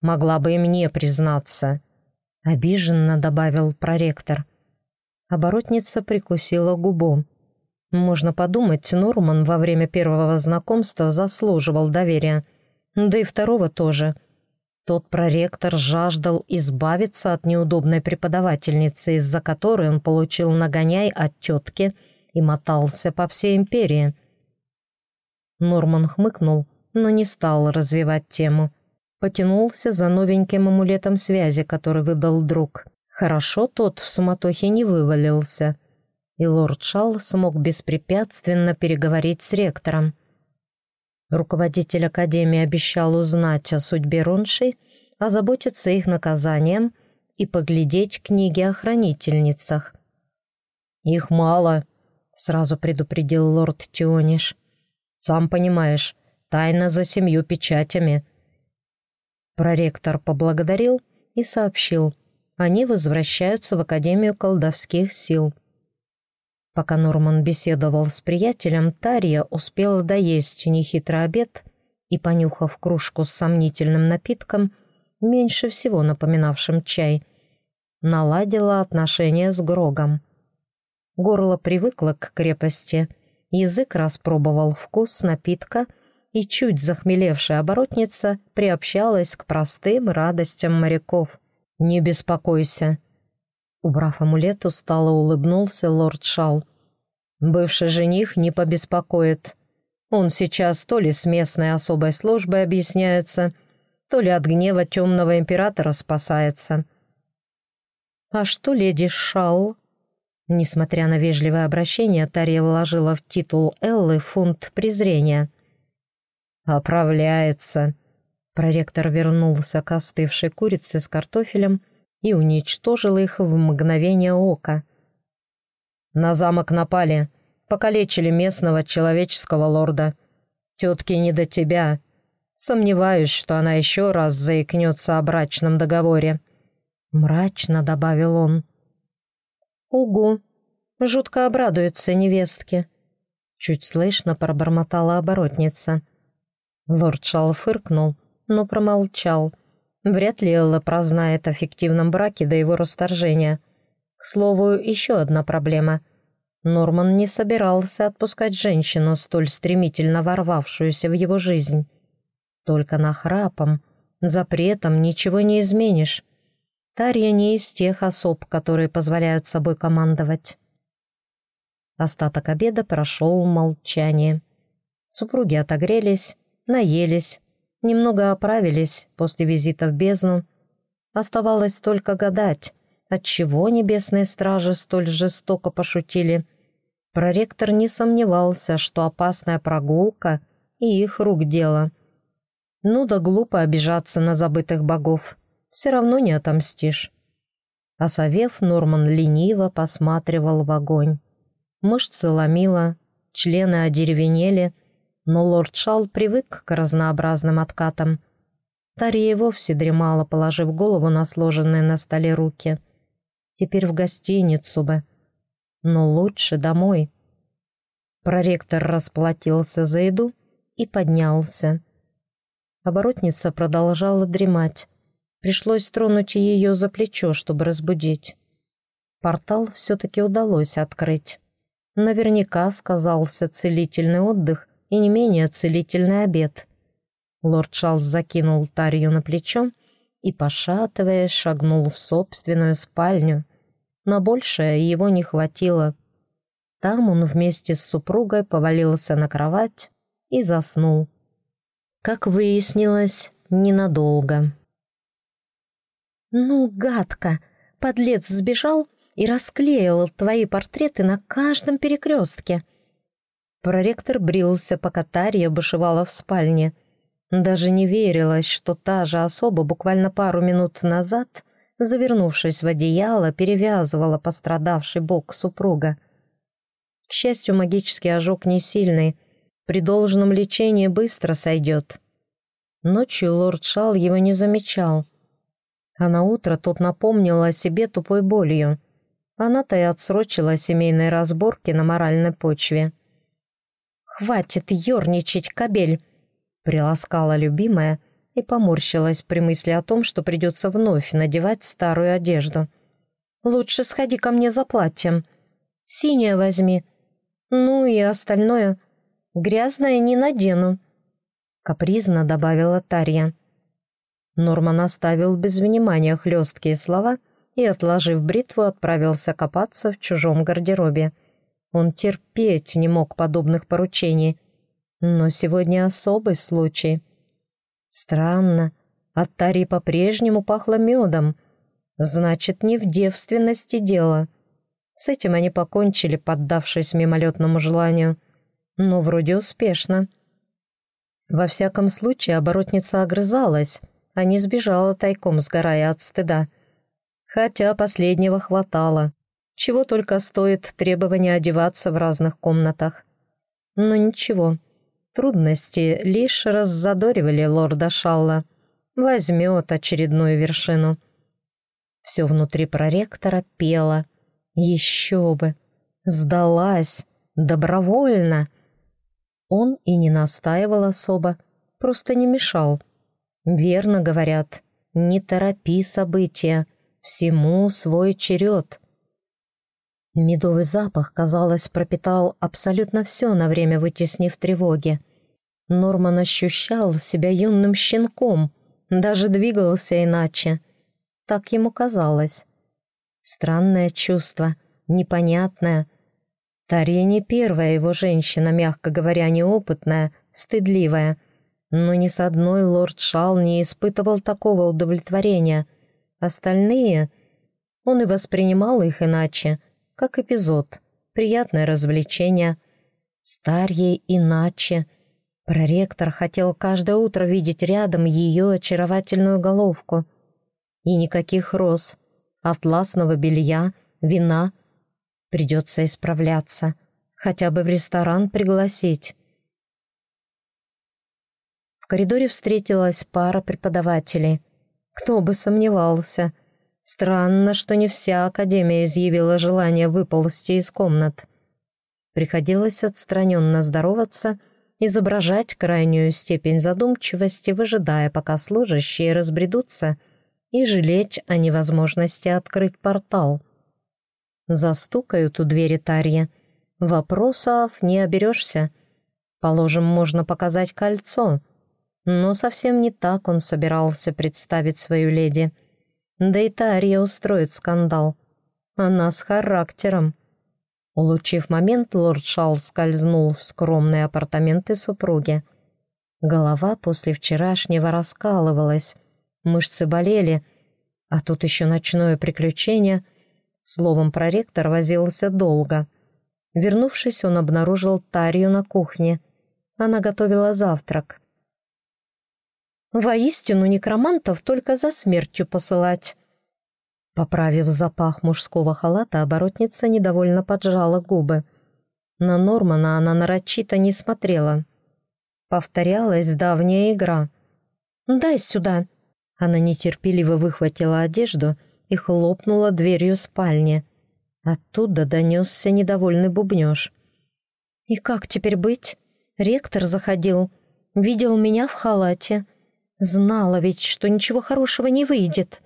[SPEAKER 1] Могла бы и мне признаться». Обиженно добавил проректор. Оборотница прикусила губу. Можно подумать, Норман во время первого знакомства заслуживал доверия. Да и второго тоже — тот проректор жаждал избавиться от неудобной преподавательницы, из-за которой он получил нагоняй от тетки и мотался по всей империи. Норман хмыкнул, но не стал развивать тему. Потянулся за новеньким амулетом связи, который выдал друг. Хорошо тот в суматохе не вывалился, и лорд Шал смог беспрепятственно переговорить с ректором. Руководитель Академии обещал узнать о судьбе Ронши, озаботиться их наказанием и поглядеть книги о хранительницах. «Их мало», — сразу предупредил лорд Тиониш. «Сам понимаешь, тайна за семью печатями». Проректор поблагодарил и сообщил, они возвращаются в Академию колдовских сил. Пока Норман беседовал с приятелем, Тария успела доесть нехитрый обед и, понюхав кружку с сомнительным напитком, меньше всего напоминавшим чай, наладила отношения с Грогом. Горло привыкло к крепости, язык распробовал вкус напитка, и чуть захмелевшая оборотница приобщалась к простым радостям моряков. «Не беспокойся», Убрав амулет, устало улыбнулся лорд Шал. «Бывший жених не побеспокоит. Он сейчас то ли с местной особой службой объясняется, то ли от гнева темного императора спасается». «А что леди Шал?» Несмотря на вежливое обращение, Тария вложила в титул Эллы фунт презрения. «Оправляется». Проректор вернулся к остывшей курице с картофелем и уничтожил их в мгновение ока. На замок напали, покалечили местного человеческого лорда. Тетки не до тебя. Сомневаюсь, что она еще раз заикнется о брачном договоре. Мрачно добавил он. «Угу!» Жутко обрадуется невестке. Чуть слышно пробормотала оборотница. Лорд Шал фыркнул, но промолчал. Вряд ли Элла прознает о фиктивном браке до его расторжения. К слову, еще одна проблема. Норман не собирался отпускать женщину, столь стремительно ворвавшуюся в его жизнь. Только нахрапом Запретом ничего не изменишь. Тарья не из тех особ, которые позволяют собой командовать. Остаток обеда прошел в молчании. Супруги отогрелись, наелись, немного оправились после визита в бездну. Оставалось только гадать, отчего небесные стражи столь жестоко пошутили. Проректор не сомневался, что опасная прогулка и их рук дело. Ну да глупо обижаться на забытых богов. Все равно не отомстишь. Осовев, Норман лениво посматривал в огонь. Мышцы ломило, члены одеревенели, но лорд Шал привык к разнообразным откатам. Тария вовсе дремала, положив голову на сложенные на столе руки. Теперь в гостиницу бы. Но лучше домой. Проректор расплатился за еду и поднялся. Оборотница продолжала дремать. Пришлось тронуть ее за плечо, чтобы разбудить. Портал все-таки удалось открыть. Наверняка сказался целительный отдых и не менее целительный обед. Лорд Шалс закинул Тарью на плечо и, пошатываясь, шагнул в собственную спальню. На большее его не хватило. Там он вместе с супругой повалился на кровать и заснул. Как выяснилось, ненадолго. «Ну, гадко! Подлец сбежал и расклеил твои портреты на каждом перекрестке!» Проректор брился, пока Тарья бушевала в спальне. Даже не верилось, что та же особа буквально пару минут назад, завернувшись в одеяло, перевязывала пострадавший бок супруга. К счастью, магический ожог не сильный. При должном лечении быстро сойдет. Ночью лорд Шал его не замечал. А на утро тот напомнил о себе тупой болью. Она-то и отсрочила семейные разборки на моральной почве. «Хватит ерничать, кобель!» Приласкала любимая и поморщилась при мысли о том, что придется вновь надевать старую одежду. «Лучше сходи ко мне за платьем. Синее возьми. Ну и остальное. Грязное не надену», — капризно добавила Тарья. Норман оставил без внимания хлесткие слова и, отложив бритву, отправился копаться в чужом гардеробе. Он терпеть не мог подобных поручений. Но сегодня особый случай. Странно, от Тари по-прежнему пахло медом. Значит, не в девственности дело. С этим они покончили, поддавшись мимолетному желанию. Но вроде успешно. Во всяком случае, оборотница огрызалась, а не сбежала тайком, сгорая от стыда. Хотя последнего хватало. Чего только стоит требование одеваться в разных комнатах. Но ничего, трудности лишь раззадоривали лорда Шалла. Возьмет очередную вершину. Все внутри проректора пело. Еще бы! Сдалась! Добровольно! Он и не настаивал особо, просто не мешал. Верно говорят, не торопи события, всему свой черед. Медовый запах, казалось, пропитал абсолютно все на время вытеснив тревоги. Норман ощущал себя юным щенком, даже двигался иначе. Так ему казалось. Странное чувство, непонятное. Тарья не первая его женщина, мягко говоря, неопытная, стыдливая. Но ни с одной лорд Шал не испытывал такого удовлетворения. Остальные... Он и воспринимал их иначе — как эпизод, приятное развлечение. Старье иначе. Проректор хотел каждое утро видеть рядом ее очаровательную головку. И никаких роз, атласного белья, вина. Придется исправляться, хотя бы в ресторан пригласить. В коридоре встретилась пара преподавателей. Кто бы сомневался — Странно, что не вся Академия изъявила желание выползти из комнат. Приходилось отстраненно здороваться, изображать крайнюю степень задумчивости, выжидая, пока служащие разбредутся, и жалеть о невозможности открыть портал. Застукают у двери Тарья. Вопросов не оберешься. Положим, можно показать кольцо. Но совсем не так он собирался представить свою леди. Да и Тарья устроит скандал. Она с характером. Улучив момент, лорд Шал скользнул в скромные апартаменты супруги. Голова после вчерашнего раскалывалась, мышцы болели, а тут еще ночное приключение. Словом, проректор возился долго. Вернувшись, он обнаружил Тарью на кухне. Она готовила завтрак. «Воистину некромантов только за смертью посылать». Поправив запах мужского халата, оборотница недовольно поджала губы. На Нормана она нарочито не смотрела. Повторялась давняя игра. «Дай сюда!» Она нетерпеливо выхватила одежду и хлопнула дверью спальни. Оттуда донесся недовольный бубнеж. «И как теперь быть? Ректор заходил. Видел меня в халате. Знала ведь, что ничего хорошего не выйдет».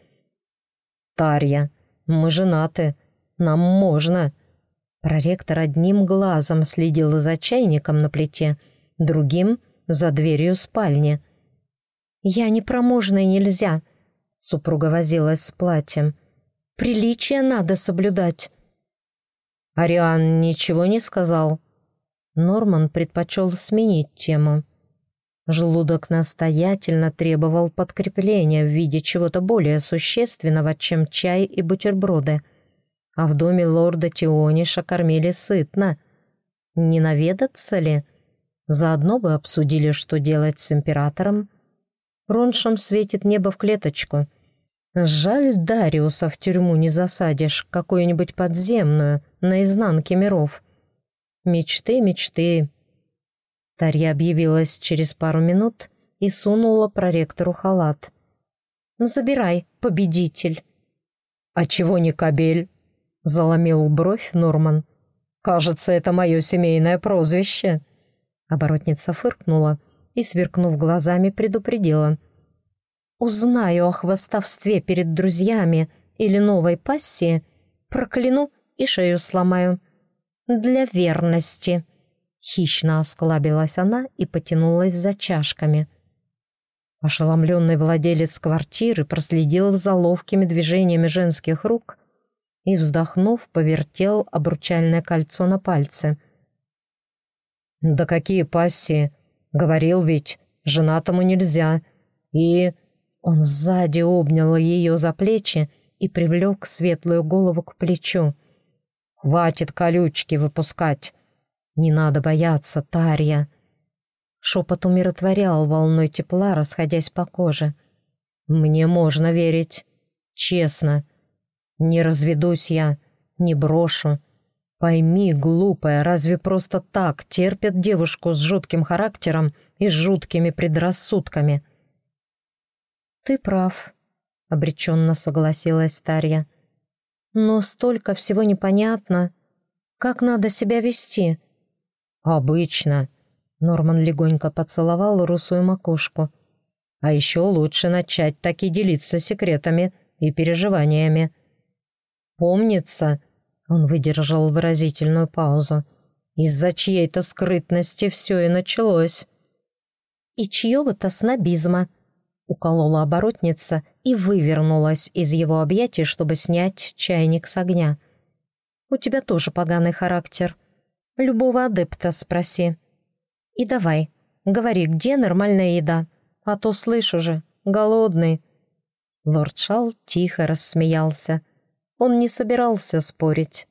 [SPEAKER 2] «Тарья, мы женаты. Нам можно».
[SPEAKER 1] Проректор одним глазом следил за чайником на плите, другим — за дверью спальни. «Я непроможной нельзя», — супруга возилась с платьем. «Приличие надо соблюдать».
[SPEAKER 2] Ариан ничего не сказал.
[SPEAKER 1] Норман предпочел сменить тему. Желудок настоятельно требовал подкрепления в виде чего-то более существенного, чем чай и бутерброды. А в доме лорда Тиониша кормили сытно. Не наведаться ли? Заодно бы обсудили, что делать с императором. Роншам светит небо в клеточку. Жаль, Дариуса в тюрьму не засадишь, какую-нибудь подземную, на изнанке миров. Мечты, мечты. Тарья объявилась через пару минут и сунула проректору халат. «Забирай, победитель».
[SPEAKER 2] «А чего не кабель?» — заломил бровь Норман. «Кажется, это мое семейное прозвище».
[SPEAKER 1] Оборотница фыркнула и, сверкнув глазами, предупредила. «Узнаю о хвостовстве перед друзьями или новой пассии, прокляну и шею сломаю. Для верности». Хищно осклабилась она и потянулась за чашками. Ошеломленный владелец квартиры проследил за ловкими движениями женских рук и, вздохнув, повертел обручальное кольцо на пальце.
[SPEAKER 2] «Да какие пассии! Говорил ведь, женатому нельзя!» И он сзади обнял ее за плечи и привлек светлую голову к плечу. «Хватит колючки выпускать! «Не надо бояться, Тарья!» Шепот умиротворял волной тепла, расходясь по коже. «Мне можно верить. Честно. Не разведусь я, не брошу. Пойми, глупая, разве просто так терпят девушку с жутким характером и с жуткими предрассудками?»
[SPEAKER 1] «Ты прав», — обреченно согласилась Тарья. «Но столько всего непонятно. Как надо себя вести?»
[SPEAKER 2] «Обычно». Норман легонько поцеловал русую макушку. «А еще лучше начать так и делиться секретами и переживаниями». «Помнится», — он выдержал выразительную паузу, «из-за чьей-то скрытности все и началось».
[SPEAKER 1] «И чьего-то снобизма», — уколола оборотница и вывернулась из его объятий, чтобы снять чайник с огня. «У тебя тоже поганый характер». Любого адепта спроси. И давай, говори, где нормальная еда, а то слышу же, голодный». Лорд Шал тихо рассмеялся. Он не собирался спорить.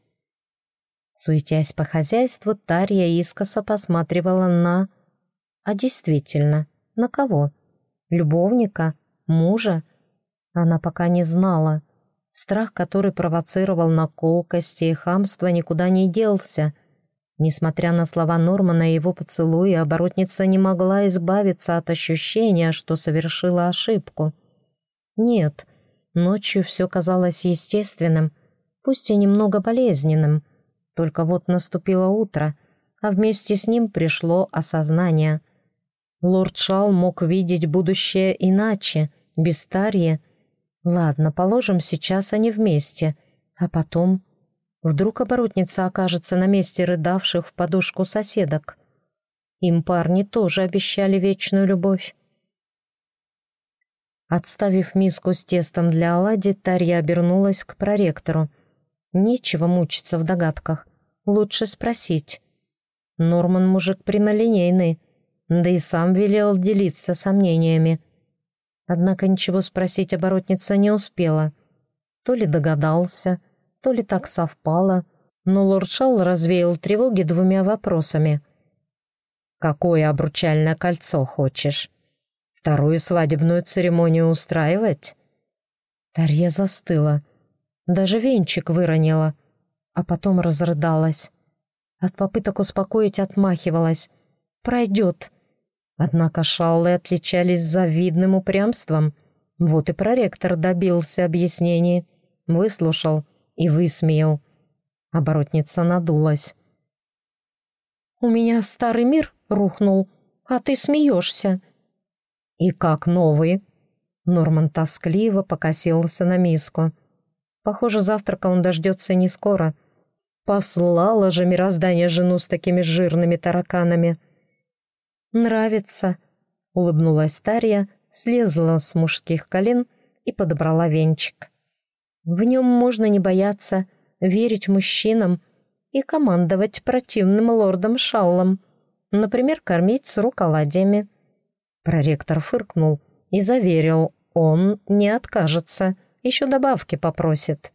[SPEAKER 1] Суетясь по хозяйству, Тарья искоса посматривала на... А действительно, на кого? Любовника? Мужа? Она пока не знала. Страх, который провоцировал на колкости и хамство, никуда не делся — Несмотря на слова Нормана и его поцелуи, оборотница не могла избавиться от ощущения, что совершила ошибку. Нет, ночью все казалось естественным, пусть и немного болезненным. Только вот наступило утро, а вместе с ним пришло осознание. Лорд Шал мог видеть будущее иначе, без Тарьи. Ладно, положим, сейчас они вместе, а потом... Вдруг оборотница окажется на месте рыдавших в подушку соседок. Им парни тоже обещали вечную любовь. Отставив миску с тестом для оладий, Тарья обернулась к проректору. Нечего мучиться в догадках. Лучше спросить. Норман мужик прямолинейный, да и сам велел делиться сомнениями. Однако ничего спросить оборотница не успела. То ли догадался, то ли так совпало, но лорд Шалл развеял тревоги двумя вопросами. «Какое обручальное кольцо хочешь? Вторую свадебную церемонию устраивать?» Тарья застыла. Даже венчик выронила, а потом разрыдалась. От попыток успокоить отмахивалась. «Пройдет». Однако шаллы отличались завидным упрямством. Вот и проректор добился объяснений, выслушал и высмеял. Оборотница надулась. «У меня старый мир рухнул, а ты смеешься». «И как новый?» Норман тоскливо покосился на миску. Похоже, завтрака он дождется не скоро. Послала же мироздание жену с такими жирными тараканами. «Нравится», — улыбнулась Тарья, слезла с мужских колен и подобрала венчик. «В нем можно не бояться, верить мужчинам и командовать противным лордом Шаллом, например, кормить с рук оладьями». Проректор фыркнул и заверил, он не откажется, еще добавки попросит.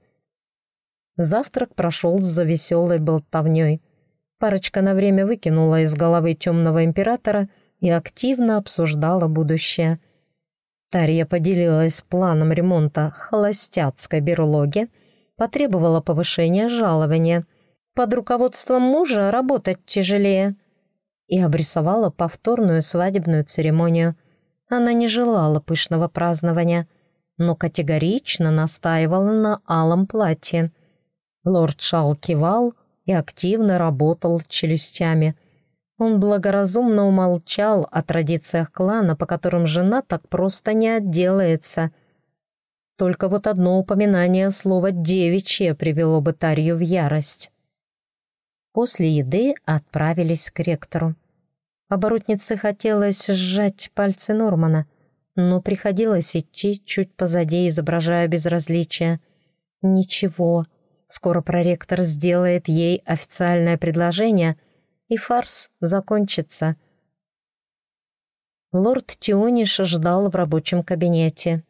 [SPEAKER 1] Завтрак прошел за веселой болтовней. Парочка на время выкинула из головы темного императора и активно обсуждала будущее. Тарья поделилась планом ремонта холостяцкой берлоги, потребовала повышения жалования. Под руководством мужа работать тяжелее. И обрисовала повторную свадебную церемонию. Она не желала пышного празднования, но категорично настаивала на алом платье. Лорд Шал кивал и активно работал челюстями. Он благоразумно умолчал о традициях клана, по которым жена так просто не отделается. Только вот одно упоминание слова «девичье» привело бы Тарью в ярость. После еды отправились к ректору. Оборотнице хотелось сжать пальцы Нормана, но приходилось идти чуть позади, изображая безразличие. «Ничего, Скоро проректор сделает ей официальное предложение, и фарс закончится. Лорд Тиониш ждал в рабочем кабинете.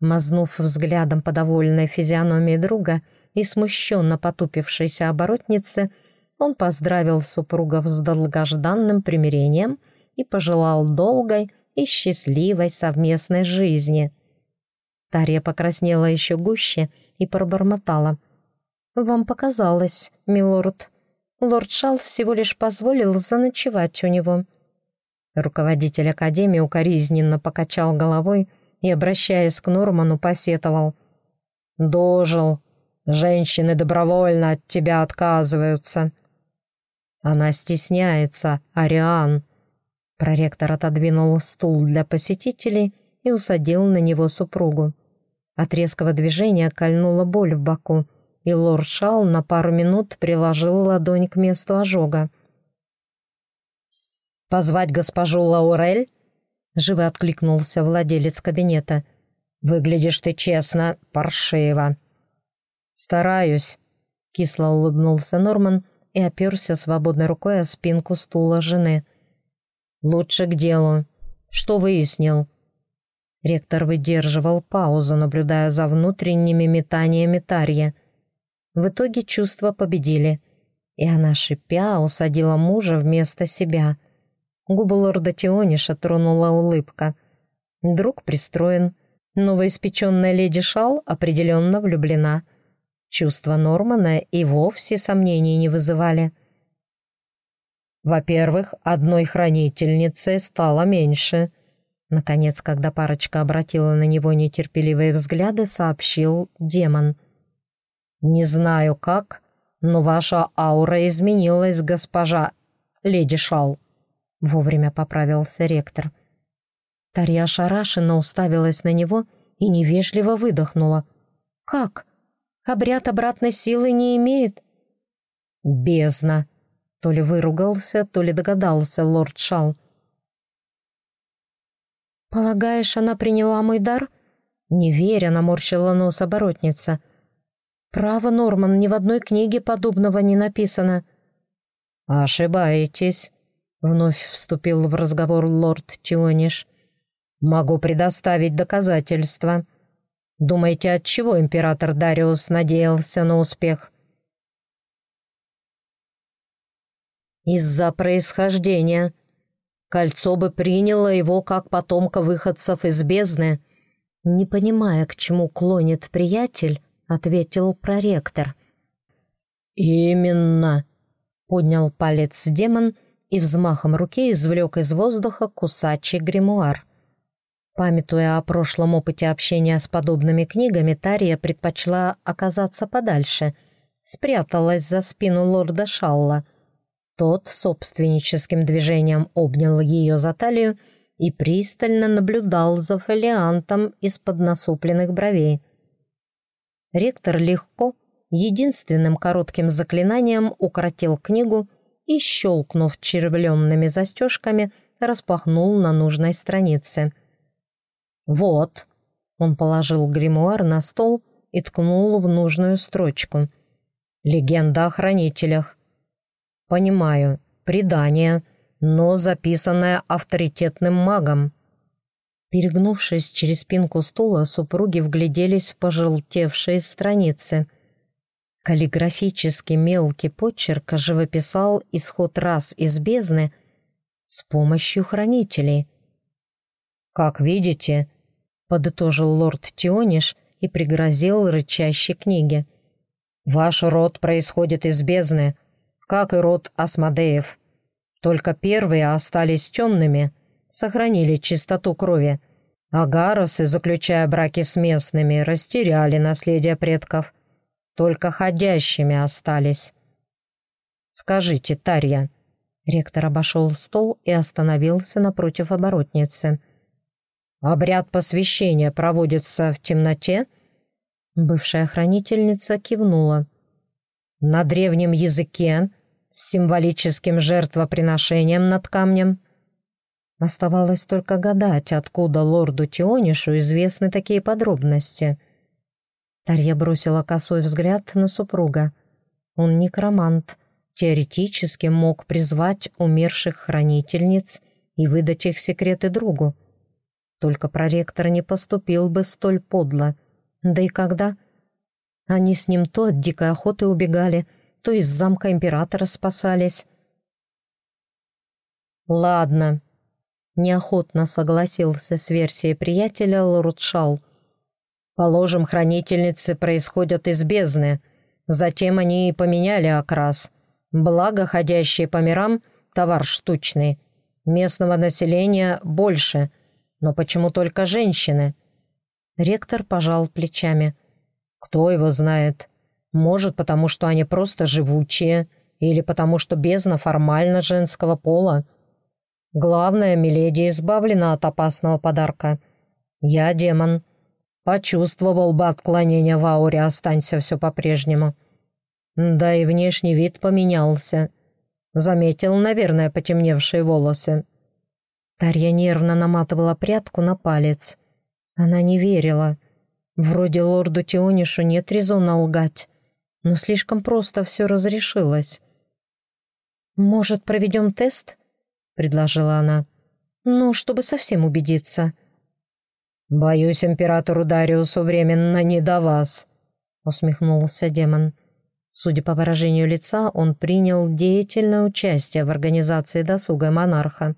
[SPEAKER 1] Мазнув взглядом по довольной физиономии друга и смущенно потупившейся оборотницы, он поздравил супругов с долгожданным примирением и пожелал долгой и счастливой совместной жизни. Тарья покраснела еще гуще и пробормотала — «Вам показалось, милорд. Лорд Шал всего лишь позволил заночевать у него». Руководитель Академии укоризненно покачал головой и, обращаясь к Норману, посетовал. «Дожил. Женщины добровольно от тебя отказываются». «Она стесняется, Ариан». Проректор отодвинул стул для посетителей и усадил на него супругу. От резкого движения кольнула боль в боку и лорд Шал на пару минут приложил ладонь к месту ожога. «Позвать госпожу Лаурель?» — живо откликнулся владелец кабинета. «Выглядишь ты честно, паршиво». «Стараюсь», — кисло улыбнулся Норман и оперся свободной рукой о спинку стула жены. «Лучше к делу. Что выяснил?» Ректор выдерживал паузу, наблюдая за внутренними метаниями Тарья — в итоге чувства победили, и она, шипя, усадила мужа вместо себя. Губы лорда Тиониша тронула улыбка. Друг пристроен. Новоиспеченная леди Шал определенно влюблена. Чувства Нормана и вовсе сомнений не вызывали. Во-первых, одной хранительницы стало меньше. Наконец, когда парочка обратила на него нетерпеливые взгляды, сообщил демон — «Не знаю как, но ваша аура изменилась, госпожа леди Шал», — вовремя поправился ректор. Тарья ошарашенно уставилась на него и невежливо выдохнула. «Как? Обряд обратной силы не имеет?» «Бездна!» — то ли выругался, то ли догадался лорд Шал. «Полагаешь, она приняла мой дар Не веря, наморщила нос оборотница. «Право, Норман, ни в одной книге подобного не написано».
[SPEAKER 2] «Ошибаетесь», — вновь вступил в разговор лорд Тиониш. «Могу предоставить доказательства. Думаете, от чего император Дариус надеялся на успех?» «Из-за происхождения. Кольцо бы приняло его как потомка выходцев из бездны».
[SPEAKER 1] Не понимая, к чему клонит приятель, ответил проректор.
[SPEAKER 2] «Именно!» — поднял палец демон и взмахом руки извлек из воздуха кусачий гримуар. Памятуя о прошлом опыте общения с подобными книгами, Тария предпочла оказаться подальше, спряталась за спину лорда Шалла. Тот собственническим движением обнял ее за талию и пристально наблюдал за фолиантом из-под насупленных бровей. Ректор легко, единственным коротким заклинанием укоротил книгу и, щелкнув червленными застежками, распахнул на нужной странице. «Вот», — он положил гримуар на стол и ткнул в нужную строчку. «Легенда о хранителях». «Понимаю, предание», — но записанная авторитетным магом. Перегнувшись через спинку стула, супруги вгляделись в пожелтевшие страницы. Каллиграфический мелкий почерк живописал исход раз из бездны с помощью хранителей. «Как видите», — подытожил лорд Тиониш и пригрозил рычащей книге. «Ваш род происходит из бездны, как и род Асмодеев. Только первые остались темными, сохранили чистоту крови, а гаросы, заключая браки с местными, растеряли наследие предков. Только ходящими остались. «Скажите, Тарья...» Ректор обошел стол и остановился напротив оборотницы. «Обряд посвящения проводится в темноте?» Бывшая хранительница кивнула. «На древнем языке с символическим жертвоприношением над камнем. Оставалось только гадать, откуда лорду Тионишу известны такие подробности. Тарья бросила косой взгляд на супруга. Он некромант, теоретически мог призвать умерших хранительниц и выдать их секреты другу. Только проректор не поступил бы столь подло. Да и когда? Они с ним то от дикой охоты убегали, то из замка императора спасались. «Ладно», — неохотно согласился с версией приятеля Лорудшал. «Положим, хранительницы происходят из бездны. Затем они и поменяли окрас. Благо, ходящие по мирам — товар штучный. Местного населения больше, но почему только женщины?» Ректор пожал плечами. «Кто его знает?» Может, потому что они просто живучие, или потому что бездна формально женского пола. Главное, Миледи избавлена от опасного подарка. Я демон. Почувствовал бы отклонение в ауре, останься все по-прежнему. Да и внешний вид поменялся. Заметил, наверное, потемневшие волосы. Тарья нервно наматывала прядку на палец. Она не верила. Вроде лорду Тионишу нет резона лгать но слишком просто все разрешилось. «Может, проведем тест?» — предложила она. «Ну, чтобы совсем убедиться». «Боюсь, императору Дариусу временно не до вас», — усмехнулся демон. Судя по выражению лица, он принял деятельное участие в организации досуга монарха.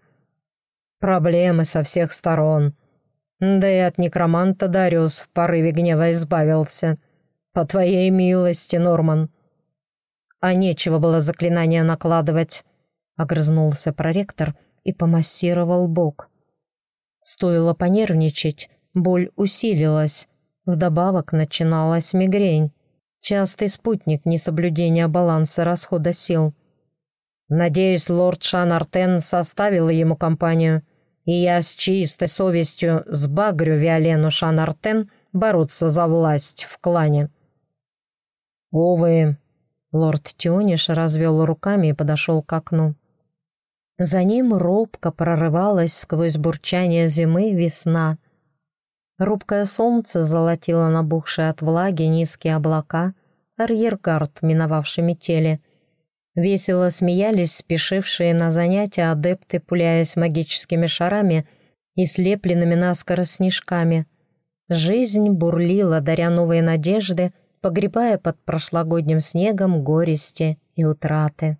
[SPEAKER 2] «Проблемы со всех сторон. Да и от некроманта Дариус в порыве гнева избавился». «По твоей милости, Норман». «А нечего было заклинание накладывать», — огрызнулся проректор и помассировал бок. Стоило понервничать, боль усилилась. Вдобавок начиналась мигрень. Частый спутник несоблюдения баланса расхода сил. Надеюсь, лорд Шан Артен составил ему компанию, и я с чистой совестью сбагрю Виолену Шан Артен бороться за власть в клане. «Увы». Лорд Тиониш развел руками и подошел к окну. За ним робко прорывалась сквозь бурчание зимы весна.
[SPEAKER 1] Рубкое солнце золотило набухшие от влаги низкие облака, арьергард, миновавший метели. Весело смеялись спешившие на занятия адепты, пуляясь магическими шарами и слепленными наскоро снежками. Жизнь бурлила, даря новые надежды, погребая под прошлогодним снегом горести и утраты.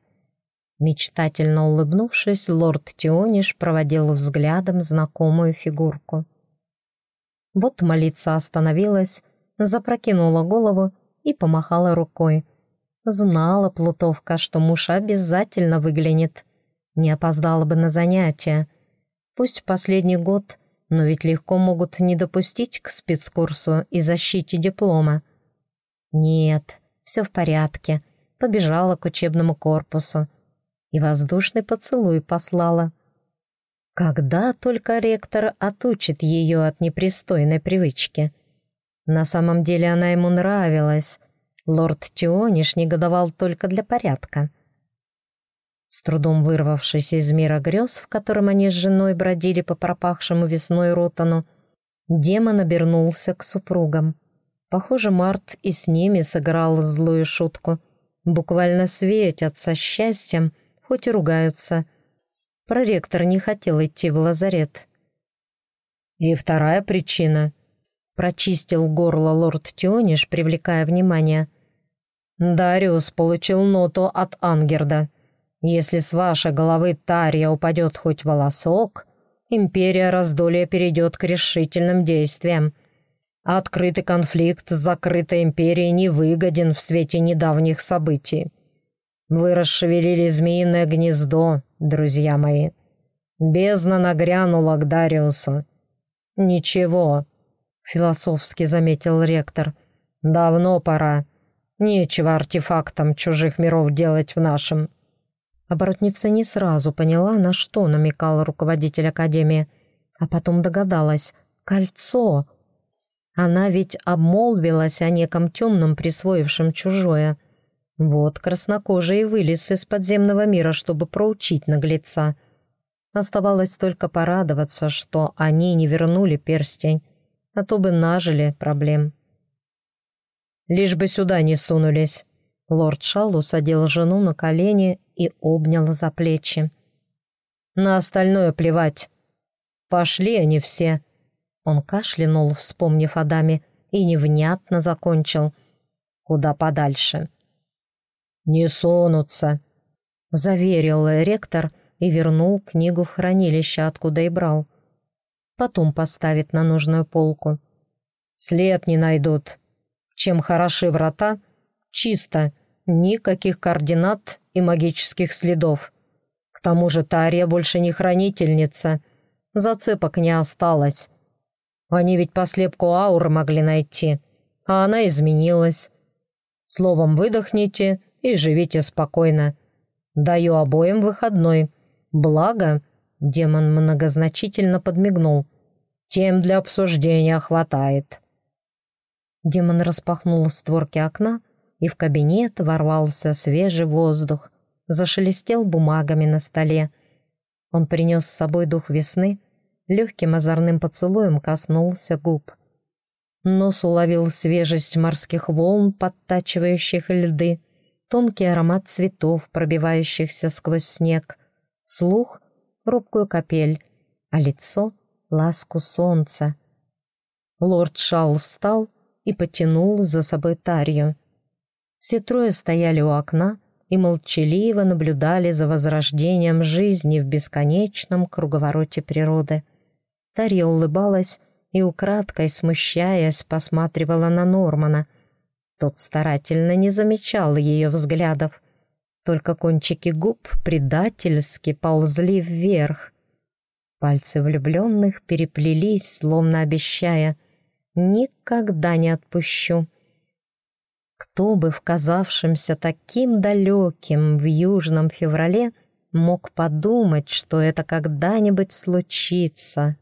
[SPEAKER 1] Мечтательно улыбнувшись, лорд Тиониш проводил взглядом знакомую фигурку. Вот молиться остановилась, запрокинула голову и помахала рукой. Знала Плутовка, что муж обязательно выглянет. Не опоздала бы на занятия. Пусть последний год, но ведь легко могут не допустить к спецкурсу и защите диплома. Нет, все в порядке. Побежала к учебному корпусу. И воздушный поцелуй послала. Когда только ректор отучит ее от непристойной привычки. На самом деле она ему нравилась. Лорд Тиониш негодовал только для порядка. С трудом вырвавшись из мира грез, в котором они с женой бродили по пропахшему весной ротану, демон обернулся к супругам. Похоже, Март и с ними сыграл злую шутку. Буквально светятся счастьем, хоть и ругаются — Проректор не хотел идти в лазарет. И вторая причина. Прочистил горло лорд Тиониш, привлекая внимание. Дариус получил ноту от Ангерда. Если с вашей головы Тария упадет хоть волосок, империя раздолья перейдет к решительным действиям. Открытый конфликт с закрытой империей невыгоден в свете недавних событий. Вы расшевелили змеиное гнездо, друзья мои. Бездна нагрянула к Дариусу. Ничего, философски заметил ректор. Давно пора. Нечего артефактам чужих миров делать в нашем. Оборотница не сразу поняла, на что намекал руководитель Академии, а потом догадалась. Кольцо. Она ведь обмолвилась о неком темном, присвоившем чужое — вот краснокожий вылез из подземного мира, чтобы проучить наглеца. Оставалось только порадоваться, что они не вернули перстень, а то бы нажили проблем. «Лишь бы сюда не сунулись». Лорд Шал усадил жену на колени и обнял за плечи. «На остальное плевать. Пошли они все». Он кашлянул, вспомнив о даме, и невнятно закончил. «Куда подальше». «Не сунутся», — заверил ректор и вернул книгу в хранилище, откуда и брал. Потом поставит на нужную полку. «След не найдут. Чем хороши врата, чисто, никаких координат и магических следов. К тому же Тария больше не хранительница, зацепок не осталось. Они ведь по слепку ауры могли найти, а она изменилась. Словом, выдохните и живите спокойно. Даю обоим выходной. Благо, демон многозначительно подмигнул. Тем для обсуждения хватает. Демон распахнул створки окна, и в кабинет ворвался свежий воздух, зашелестел бумагами на столе. Он принес с собой дух весны, легким озорным поцелуем коснулся губ. Нос уловил свежесть морских волн, подтачивающих льды, тонкий аромат цветов, пробивающихся сквозь снег, слух — робкую капель, а лицо — ласку солнца. Лорд Шал встал и потянул за собой Тарью. Все трое стояли у окна и молчаливо наблюдали за возрождением жизни в бесконечном круговороте природы. Тарья улыбалась и, украдкой смущаясь, посматривала на Нормана — тот старательно не замечал ее взглядов. Только кончики губ предательски ползли вверх. Пальцы влюбленных переплелись, словно обещая «Никогда не отпущу». Кто бы в казавшемся таким далеким в южном феврале мог подумать, что это когда-нибудь случится?»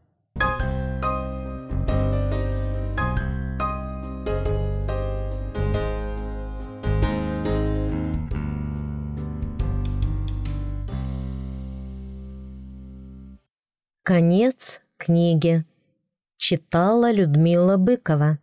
[SPEAKER 1] Конец книги. читала Людмила Быкова.